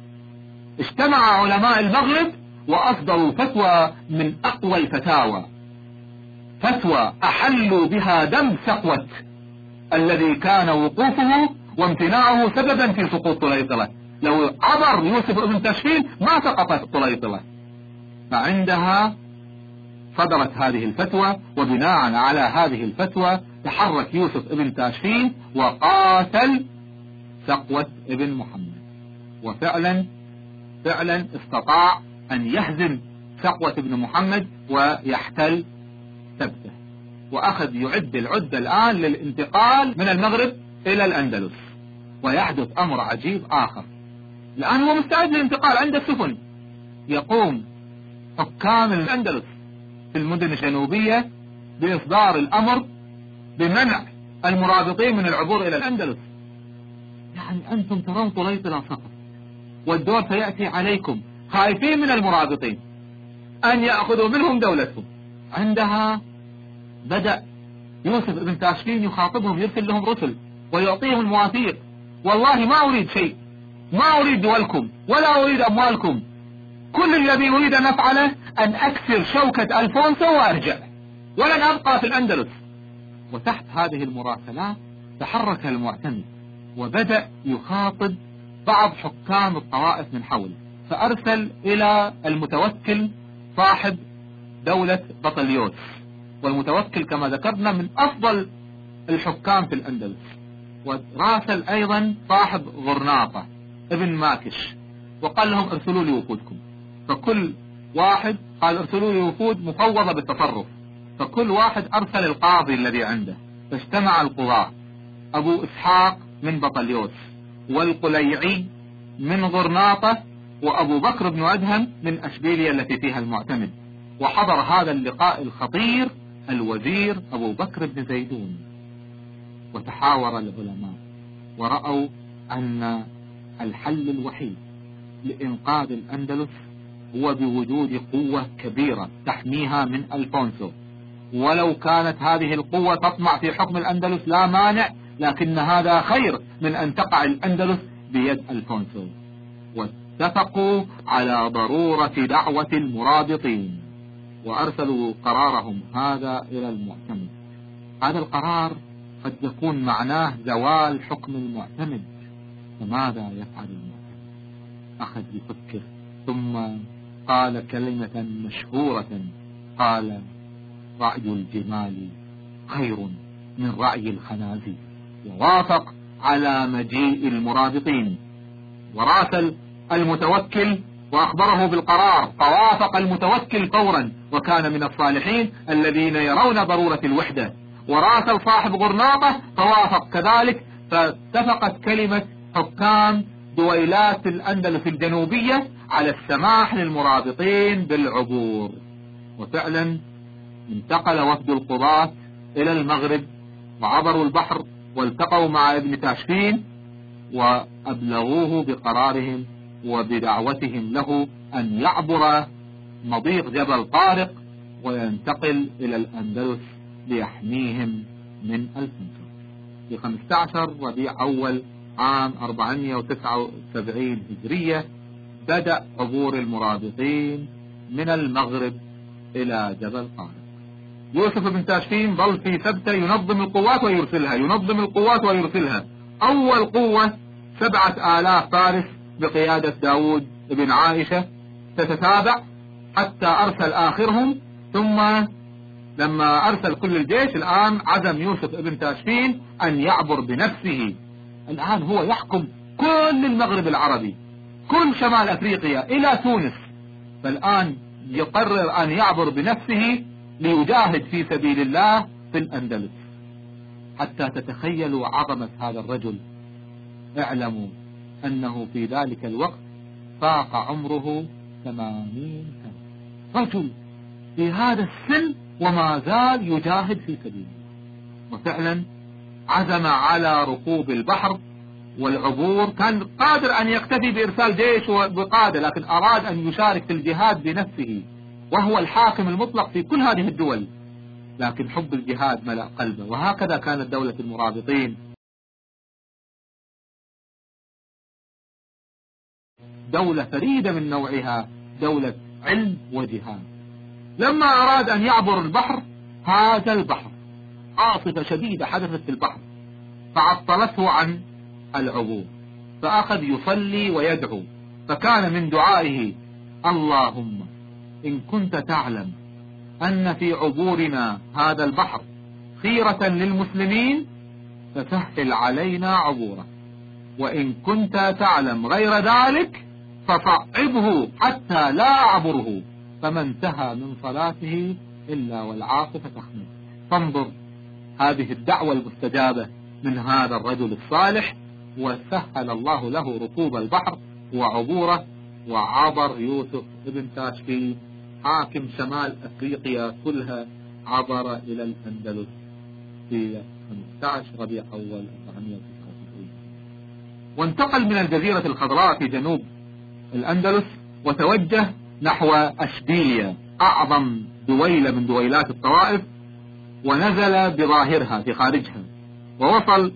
اجتمع علماء المغرب وأصدروا فتوى من أقوى الفتاوى. فتوى أحلوا بها دم سقوة الذي كان وقوفه وامتناعه سببا في سقوط طليطلة لو عبر يوسف ابن تشفين ما سقطت طليطلة فعندها صدرت هذه الفتوى وبناء على هذه الفتوى تحرك يوسف ابن تاشفين وقاتل سقوة ابن محمد. وفعلا فعلا استطاع أن يهزم سقوة ابن محمد ويحتل سبته. وأخذ يعد العدة الآن للانتقال من المغرب إلى الأندلس ويحدث أمر عجيب آخر. الآن هو مستعد للانتقال عند السفن. يقوم حكام الأندلس في المدن الجنوبية بإصدار الأمر بمنع المرابطين من العبور إلى الأندلس. يعني أنتم ترون طليطلة فقط والدور سيأتي عليكم. خايفين من المرابطين. أن يأخذوا منهم دولتهم عندها بدأ يوسف بن تاشفين يخاطبهم يرسل لهم رسل ويعطيهم المواثيق. والله ما أريد شيء. ما أريد دولكم ولا أريد أموالكم. كل الذي أريد أن أفعله أن أكسر شوكة ألفونسو وأرجع. ولن أبقى في الأندلس. وتحت هذه المراسلات تحرك المعتمد. وبدأ يخاطب بعض حكام الطوائف من حوله فأرسل إلى المتوكل صاحب دولة بطليوس والمتوكل كما ذكرنا من أفضل الحكام في الأندلس. وراسل أيضا صاحب غرناطة ابن ماكش. وقال لهم ارسلوا لي وفودكم. فكل واحد قال ارسلوا لي وفود مفوضة بالتصرف. فكل واحد أرسل القاضي الذي عنده. فاجتمع القضاة. أبو إسحاق من بطليوس والقليعي من غرناطة وأبو بكر بن أدهم من أشبيليا التي فيها المعتمد. وحضر هذا اللقاء الخطير الوزير أبو بكر بن زيدون. وتحاور العلماء ورأوا أن الحل الوحيد لإنقاذ الأندلس هو بوجود قوة كبيرة تحميها من ألفونسو. ولو كانت هذه القوة تطمع في حكم الأندلس لا مانع لكن هذا خير من أن تقع الأندلس بيد ألفونسو واتفقوا على ضرورة دعوة المرابطين. وأرسلوا قرارهم هذا إلى المعتمد. هذا القرار قد يكون معناه زوال حكم المعتمد. فماذا يفعل المعتمد؟ أخذ يفكر. ثم قال كلمة مشهورة. قال رعي الجمال خير من رعي الخنازير. ووافق على مجيء المرابطين وراسل المتوكل وأخبره بالقرار فوافق المتوكل فورا وكان من الصالحين الذين يرون ضرورة الوحدة. وراسل صاحب غرناطة فوافق كذلك فاتفقت كلمة حكام دويلات الأندلس الجنوبية على السماح للمرابطين بالعبور. وفعلا انتقل وفد القضاة إلى المغرب وعبروا البحر والتقوا مع ابن تاشفين وأبلغوه بقرارهم وبدعوتهم له أن يعبر مضيق جبل طارق وينتقل إلى الأندلس ليحميهم من الفنجر في 15 ربيع أول عام 479 هجرية بدأ عبور المرابطين من المغرب إلى جبل طارق. يوسف بن تاشفين ظل في سبتة ينظم القوات ويرسلها ينظم القوات ويرسلها. أول قوة سبعة آلاف فارس بقيادة داود بن عائشة تتتابع حتى أرسل آخرهم. ثم لما أرسل كل الجيش الآن عزم يوسف ابن تاشفين أن يعبر بنفسه. الآن هو يحكم كل المغرب العربي كل شمال أفريقيا إلى تونس. فالآن يقرر أن يعبر بنفسه ليجاهد في سبيل الله في الأندلس. حتى تتخيلوا عظمة هذا الرجل. اعلموا أنه في ذلك الوقت فاق عمره ثمانين سنة. رجل في هذا السن وما زال يجاهد في سبيل الله. وفعلا عزم على ركوب البحر والعبور. كان قادر أن يكتفي بإرسال جيش وبقادة لكن أراد أن يشارك في الجهاد بنفسه. وهو الحاكم المطلق في كل هذه الدول. لكن حب الجهاد ملأ قلبه. وهكذا كانت دولة المرابطين. دولة فريدة من نوعها دولة علم وجهاد. لما أراد أن يعبر البحر هذا البحر. عاصفة شديدة حدثت في البحر. فعطلته عن العبور. فأخذ يصلي ويدعو. فكان من دعائه اللهم إن كنت تعلم أن في عبورنا هذا البحر خيرة للمسلمين فسهل علينا عبوره. وإن كنت تعلم غير ذلك فصعبه حتى لا أعبره فما انتهى من صلاته إلا والعاصفة تحمل فانظر هذه الدعوة المستجابة من هذا الرجل الصالح وسهل الله له ركوب البحر وعبوره وعبر يوسف ابن تاشفين. حاكم شمال أفريقيا كلها عبر إلى الأندلس في 15 ربيع أول 499 وانتقل من الجزيرة الخضراء في جنوب الأندلس وتوجه نحو أشبيليا أعظم دويلة من دويلات الطوائف ونزل بظاهرها في خارجها. ووصل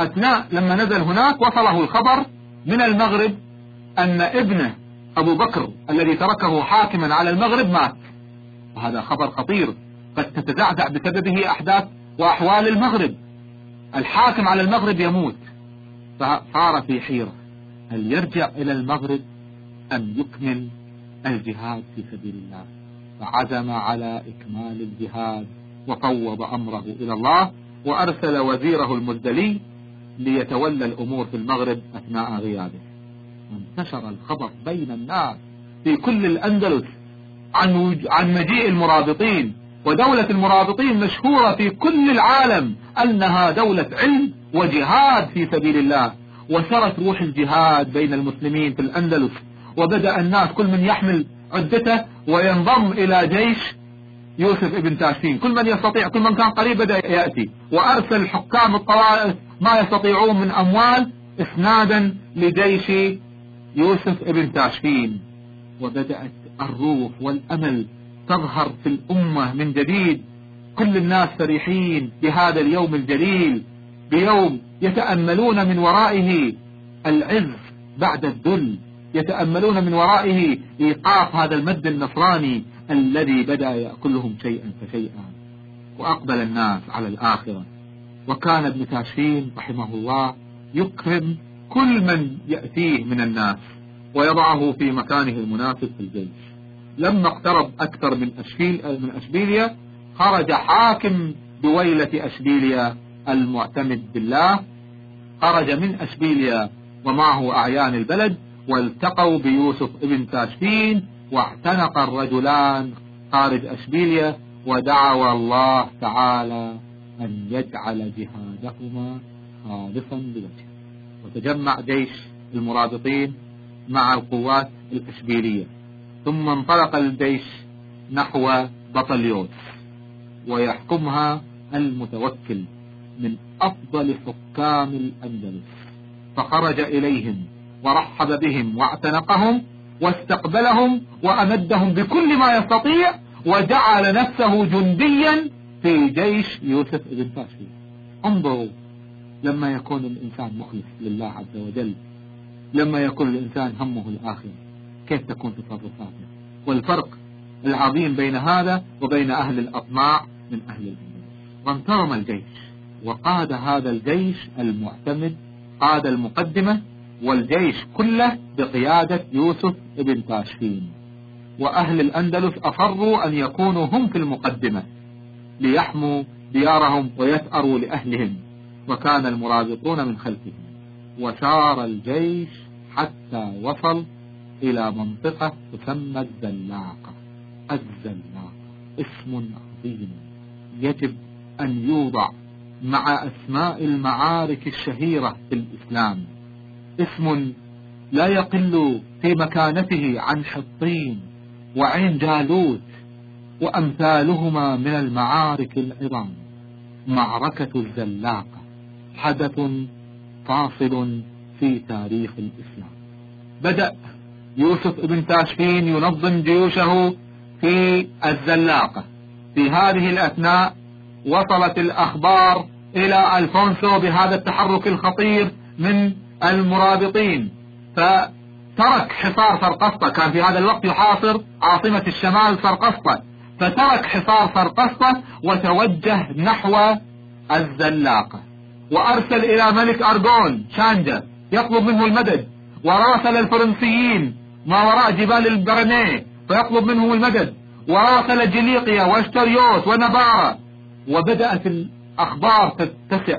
أثناء لما نزل هناك وصله الخبر من المغرب أن ابنه أبو بكر الذي تركه حاكما على المغرب مات. وهذا خبر خطير قد تتزعزع بسببه أحداث وأحوال المغرب. الحاكم على المغرب يموت. فصار في حيرة. هل يرجع إلى المغرب أم يكمل الجهاد في سبيل الله؟ فعزم على إكمال الجهاد وفوض أمره إلى الله وأرسل وزيره المزدلي ليتولى الأمور في المغرب أثناء غيابه. انتشر الخبر بين الناس في كل الأندلس عن, عن مجيء المرابطين ودولة المرابطين مشهورة في كل العالم أنها دولة علم وجهاد في سبيل الله وسرت روح الجهاد بين المسلمين في الأندلس وبدأ الناس كل من يحمل عدته وينضم إلى جيش يوسف ابن تاشفين كل من يستطيع كل من كان قريب بدأ يأتي. وأرسل حكام الطوائف ما يستطيعون من أموال إسنادا لجيش يوسف ابن تاشفين وبدأت الروح والأمل تظهر في الأمة من جديد. كل الناس فرحين بهذا اليوم الجليل بيوم يتأملون من ورائه العز بعد الذل يتأملون من ورائه إيقاف هذا المد النصراني الذي بدأ يأكلهم شيئا فشيئا. وأقبل الناس على الآخرة. وكان ابن تاشفين رحمه الله يكرم كل من يأتيه من الناس ويضعه في مكانه المناسب في الجيش. لما اقترب أكثر من أشبيل من أشبيليا خرج حاكم دويلة أشبيليا المعتمد بالله. خرج من أشبيليا ومعه أعيان البلد والتقوا بيوسف ابن تاشفين واعتنق الرجلان خارج أشبيليا ودعوا الله تعالى أن يجعل جهادهما خالصا لوجهه. وتجمع جيش المرابطين مع القوات الإشبيلية ثم انطلق الجيش نحو بطليوس ويحكمها المتوكل من أفضل حكام الأندلس. فخرج إليهم ورحب بهم واعتنقهم واستقبلهم وأمدهم بكل ما يستطيع وجعل نفسه جنديا في جيش يوسف بن تاشفين انظروا لما يكون الإنسان مخلص لله عز وجل لما يكون الإنسان همه الآخر كيف تكون تصرفاته؟ والفرق العظيم بين هذا وبين أهل الأطماع من أهل الأندلس وانتظم الجيش وقاد هذا الجيش المعتمد قاد المقدمة والجيش كله بقيادة يوسف بن تاشفين وأهل الأندلس أصروا أن يكونوا هم في المقدمة ليحموا ديارهم ويثأروا لأهلهم. وكان المرابطون من خلفهم. وسار الجيش حتى وصل إلى منطقة تسمى الزلاقة. الزلاقة اسم عظيم. يجب أن يوضع مع أسماء المعارك الشهيرة في الإسلام. اسم لا يقل في مكانته عن حطين وعين جالوت وأمثالهما من المعارك العظام. معركة الزلاقة حدث فاصل في تاريخ الإسلام. بدأ يوسف بن تاشفين ينظم جيوشه في الزلاقة. في هذه الأثناء وصلت الأخبار إلى ألفونسو بهذا التحرك الخطير من المرابطين. فترك حصار سرقسطة كان في هذا الوقت يحاصر عاصمة الشمال سرقسطة فترك حصار سرقسطة وتوجه نحو الزلاقة. وأرسل إلى ملك أرغون شانجا يطلب منه المدد. وراسل الفرنسيين ما وراء جبال البرنيه فيطلب منهم المدد. وراسل جليقيا واشتريوت ونبارة وبدأت الأخبار تتسع.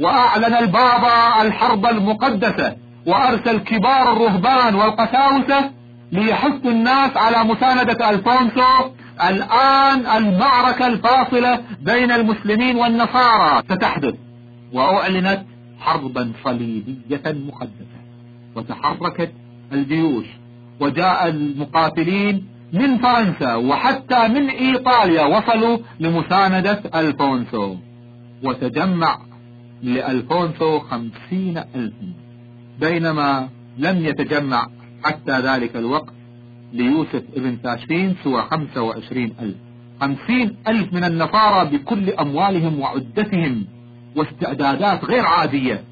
وأعلن البابا الحرب المقدسة. وأرسل كبار الرهبان والقساوسة ليحث الناس على مساندة ألفونسو الآن المعركة الفاصلة بين المسلمين والنصارى ستحدث. وأعلنت حربا صليبية مقدسة وتحركت الجيوش وجاء المقاتلين من فرنسا وحتى من إيطاليا وصلوا لمساندة ألفونسو وتجمع لألفونسو خمسين ألفا بينما لم يتجمع حتى ذلك الوقت ليوسف ابن تاشفين سوى خمسة وعشرين ألف. خمسين ألف من النصارى بكل أموالهم وعدتهم واستعدادات غير عادية.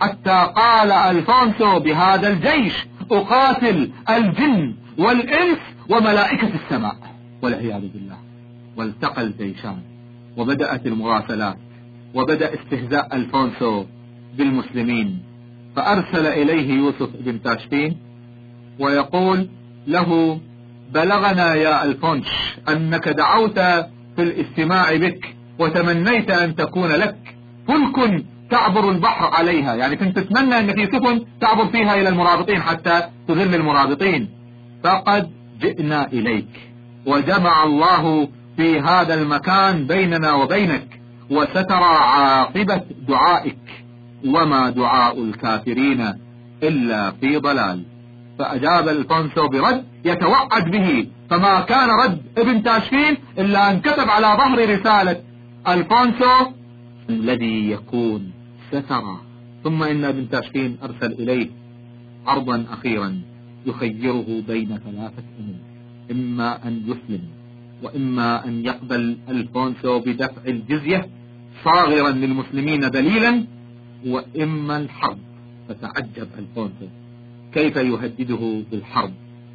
حتى قال ألفونسو بهذا الجيش أقاتل الجن والإنس وملائكة السماء. والعياذ بالله. والتقى الجيشان وبدأت المراسلات وبدأ استهزاء ألفونسو بالمسلمين. فأرسل إليه يوسف بن تاشفين ويقول له بلغنا يا الفونش أنك دعوت في الاستماع بك وتمنيت أن تكون لك فلك تعبر البحر عليها. يعني كنت تتمنى أن في سفن تعبر فيها إلى المرابطين حتى تذل المرابطين فقد جئنا إليك وجمع الله في هذا المكان بيننا وبينك وسترى عاقبة دعائك. وما دعاء الكافرين إلا في ضلال. فأجاب الفونسو برد يتوعد به. فما كان رد ابن تاشفين إلا أن كتب على ظهر رسالة الفونسو الذي يكون ستراه. ثم إن ابن تاشفين أرسل إليه عرضا أخيرا يخيره بين ثلاثة أمور. إما أن يسلم وإما أن يقبل ألفونسو بدفع الجزية صاغرا للمسلمين دليلا وإما الحرب. فتعجب ألفونسو. كيف يهدده بالحرب؟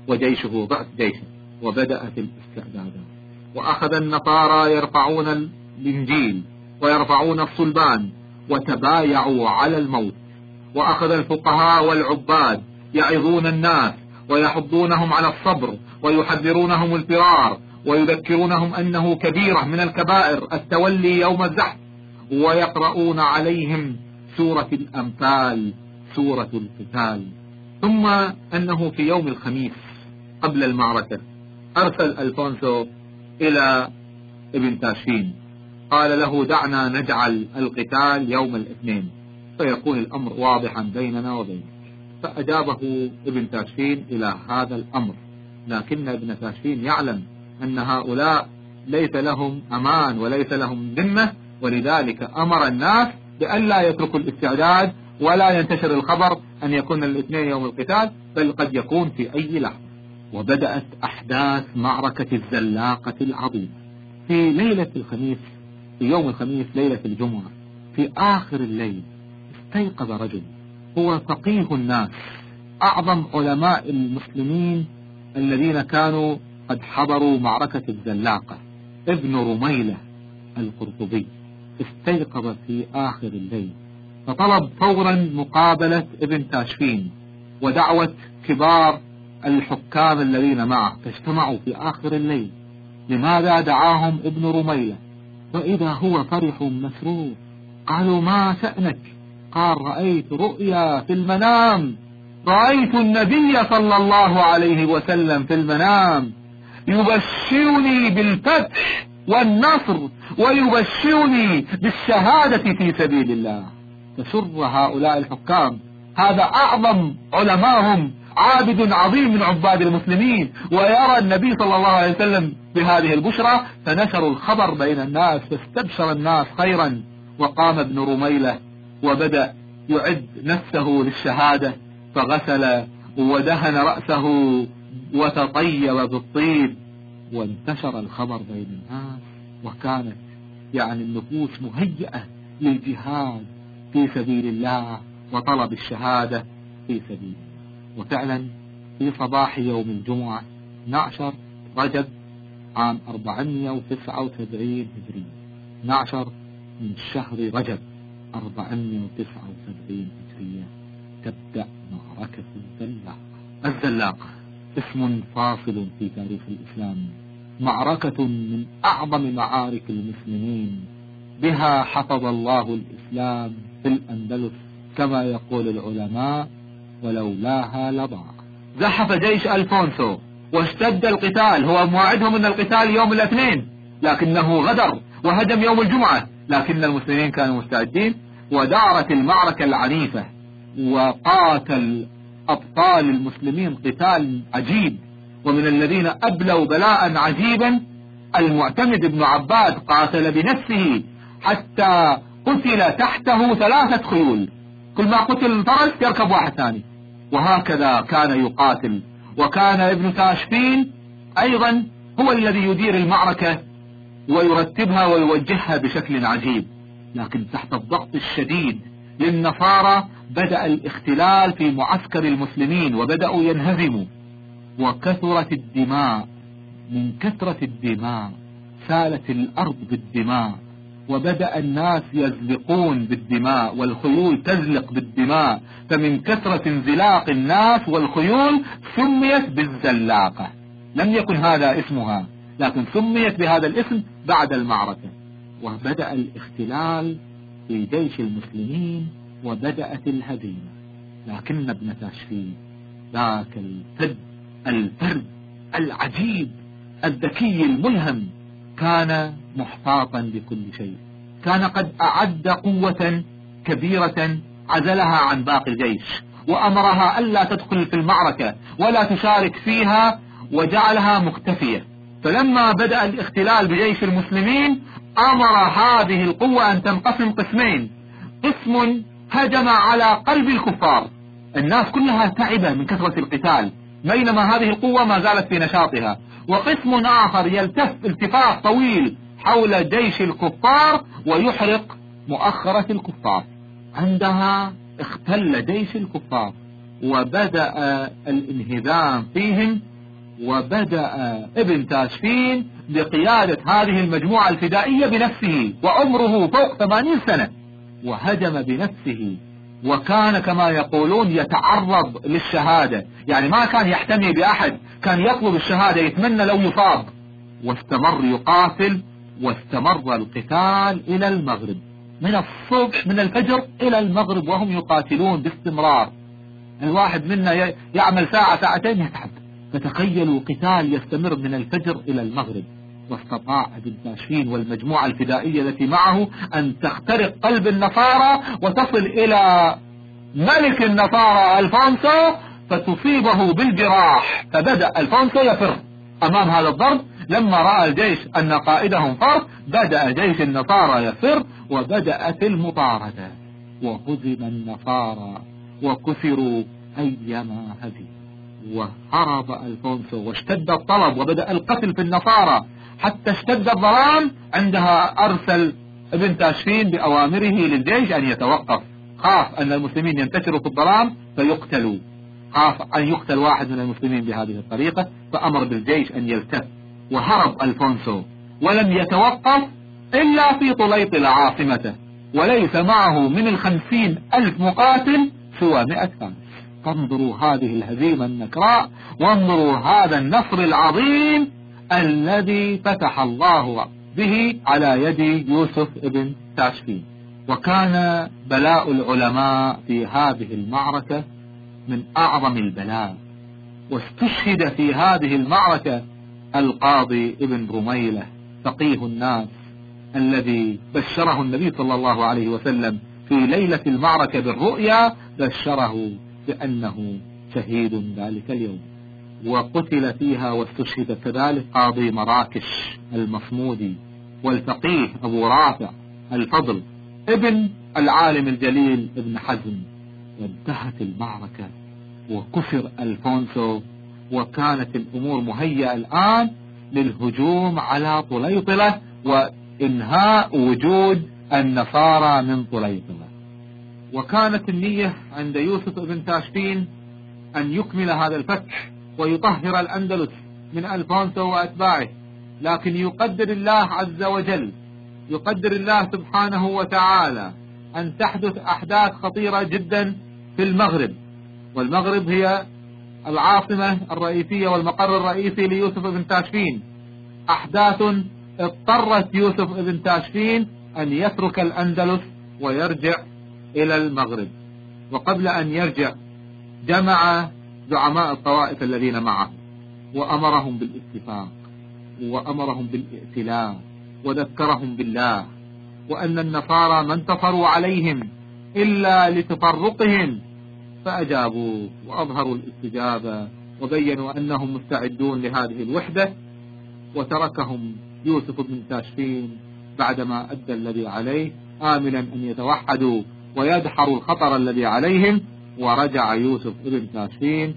وجيشه ضعف جيشه وبدأت الاستعدادات وأخذ النصارى يرفعون الإنجيل. ويرفعون الصلبان وتبايعوا على الموت. وأخذ الفقهاء والعباد يعظون الناس ويحضونهم على الصبر ويحذرونهم الفرار ويذكرونهم أنه كبيرة من الكبائر التولي يوم الزحف. ويقرؤون عليهم سورة الأنفال سورة القتال. ثم أنه في يوم الخميس قبل المعركة أرسل ألفونسو إلى ابن تاشفين قال له دعنا نجعل القتال يوم الاثنين. فيكون الأمر واضحا بيننا وبينك. فأجابه ابن تاشفين إلى هذا الأمر. لكن ابن تاشفين يعلم أن هؤلاء ليس لهم أمان وليس لهم ذمة ولذلك أمر الناس بأن لا يتركوا الاستعداد ولا ينتشر الخبر أن يكون الاثنين يوم القتال بل قد يكون في أي لحظة. وبدأت أحداث معركة الزلاقة العظيمة. في ليلة الخميس يوم الخميس ليلة الجمعة في آخر الليل استيقظ رجل هو فقيه الناس أعظم علماء المسلمين الذين كانوا قد حضروا معركة الزلاقة ابن رميلة القرطبي. استيقظ في آخر الليل فطلب فورا مقابلة ابن تاشفين ودعوة كبار الحكام الذين معه فاجتمعوا في آخر الليل. لماذا دعاهم ابن رميلة؟ وإذا هو فرح مسرور قالوا ما شأنك؟ قال رأيت رؤيا في المنام. رأيت النبي صلى الله عليه وسلم في المنام. يبشرني بالفتح والنصر ويبشرني بالشهادة في سبيل الله. تسر هؤلاء الحكام. هذا أعظم علماهم. عابد عظيم من عباد المسلمين. ويرى النبي صلى الله عليه وسلم بهذه البشرى فنشروا الخبر بين الناس فاستبشر الناس خيرا. وقام ابن رميلة وبدأ يعد نفسه للشهادة فغسل ودهن رأسه وتطيب بالطيب وانتشر الخبر بين الناس. وكانت يعني النفوس مهيئة للجهاد في سبيل الله وطلب الشهادة في سبيل وفعلا في صباح يوم الجمعة 12 رجب عام 479 هجري. 12 من شهر رجب 479 هجرية. تبدأ معركة الزلاقة الزلاقة اسم فاصل في تاريخ الإسلام. معركة من أعظم معارك المسلمين. بها حفظ الله الإسلام في الأندلس كما يقول العلماء ولولاها لضاع زحف جيش ألفونسو واشتد القتال هو موعدهم أن القتال يوم الاثنين لكنه غدر وهجم يوم الجمعة لكن المسلمين كانوا مستعدين ودارت المعركة العنيفة وقاتل أبطال المسلمين قتال عجيب ومن الذين أبلوا بلاء عجيبا المعتمد بن عباد قاتل بنفسه حتى قتل تحته ثلاثة خيول. كل ما قتل الفرس يركب واحد ثاني. وهكذا كان يقاتل. وكان ابن تاشفين أيضا هو الذي يدير المعركة ويرتبها ويوجهها بشكل عجيب. لكن تحت الضغط الشديد للنصارى بدأ الاختلال في معسكر المسلمين وبدأوا ينهزموا. وكثرت الدماء من كثرة الدماء سالت الأرض بالدماء. وبدأ الناس يزلقون بالدماء والخيول تزلق بالدماء فمن كثرة انزلاق الناس والخيول سميت بالزلاقة. لم يكن هذا اسمها لكن سميت بهذا الاسم بعد المعركة. وبدأ الاختلال في جيش المسلمين وبدأت الهزيمة. لكن ابن تاشفين ذاك الفد الفرد العجيب الذكي الملهم كان محتاطا بكل شيء. كان قد أعد قوة كبيرة عزلها عن باقي الجيش وأمرها ألا تدخل في المعركة ولا تشارك فيها وجعلها مختفية. فلما بدأ الاختلال بجيش المسلمين أمر هذه القوة أن تنقسم قسمين. قسم هجم على قلب الكفار. الناس كلها تعبة من كثرة القتال. بينما هذه القوة ما زالت في نشاطها. وقسم آخر يلتف التفاف طويل حول جيش الكفار ويحرق مؤخرة الكفار. عندها اختل جيش الكفار وبدأ الانهزام فيهم وبدأ ابن تاشفين بقيادة هذه المجموعة الفدائية بنفسه وعمره فوق ثمانين سنة وهجم بنفسه وكان كما يقولون يتعرض للشهادة. يعني ما كان يحتمي بأحد كان يطلب الشهادة يتمنى لو يصاب واستمر يقاتل واستمر القتال إلى المغرب. من الصبح من الفجر إلى المغرب وهم يقاتلون باستمرار. الواحد منا يعمل ساعة ساعتين يتعب. فتخيلوا قتال يستمر من الفجر إلى المغرب. واستطاع ابن تاشفين والمجموعة الفدائية التي معه أن تخترق قلب النصارى وتصل إلى ملك النصارى الفونسو فتصيبه بالجراح. فبدأ الفونسو يفر أمام هذا الضرب لما رأى الجيش أن قائدهم فر بدأ جيش النصارى يفر وبدأت المطاردة. وهزم النصارى وكسروا أيما هزم وهرب ألفونسو واشتد الطلب وبدأ القتل في النصارى. حتى اشتد الظلام عندها أرسل ابن تاشفين بأوامره للجيش أن يتوقف. خاف أن المسلمين ينتشروا في الظلام فيقتلوا. خاف أن يقتل واحد من المسلمين بهذه الطريقة فأمر بالجيش أن يلتف. وهرب ألفونسو ولم يتوقف إلا في طليطلة عاصمته وليس معه من الخمسين ألف مقاتل سوى مئة فارس فانظروا هذه الهزيمة النكراء وانظروا هذا النصر العظيم الذي فتح الله به على يد يوسف ابن تاشفين. وكان بلاء العلماء في هذه المعركة من أعظم البلاء. واستشهد في هذه المعركة القاضي ابن رميلة فقيه الناس الذي بشره النبي صلى الله عليه وسلم في ليلة المعركة بالرؤيا بشره بأنه شهيد ذلك اليوم. وقتل فيها واستشهد كذلك قاضي مراكش المصمودي والفقيه أبو رافع الفضل ابن العالم الجليل ابن حزم. وانتهت المعركة وكسر ألفونسو وكانت الأمور مهيئة الآن للهجوم على طليطلة وإنهاء وجود النصارى من طليطلة. وكانت النية عند يوسف بن تاشفين أن يكمل هذا الفتح ويطهر الأندلس من ألفونسو وأتباعه لكن يقدر الله عز وجل يقدر الله سبحانه وتعالى أن تحدث أحداث خطيرة جدا في المغرب. والمغرب هي العاصمة الرئيسية والمقر الرئيسي ليوسف بن تاشفين. أحداث اضطرت يوسف بن تاشفين أن يترك الأندلس ويرجع إلى المغرب. وقبل أن يرجع جمع زعماء الطوائف الذين معه وأمرهم بالاتفاق وأمرهم بالائتلاف وذكرهم بالله وأن النصارى ما انتصروا عليهم إلا لتفرقهم. فأجابوا وأظهروا الاستجابة وبينوا أنهم مستعدون لهذه الوحدة وتركهم يوسف بن تاشفين بعدما أدى الذي عليه آملا أن يتوحدوا ويدحروا الخطر الذي عليهم ورجع يوسف بن تاشفين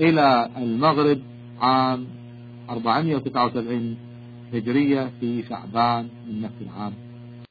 إلى المغرب عام 479 هجرية في شعبان من نفس العام.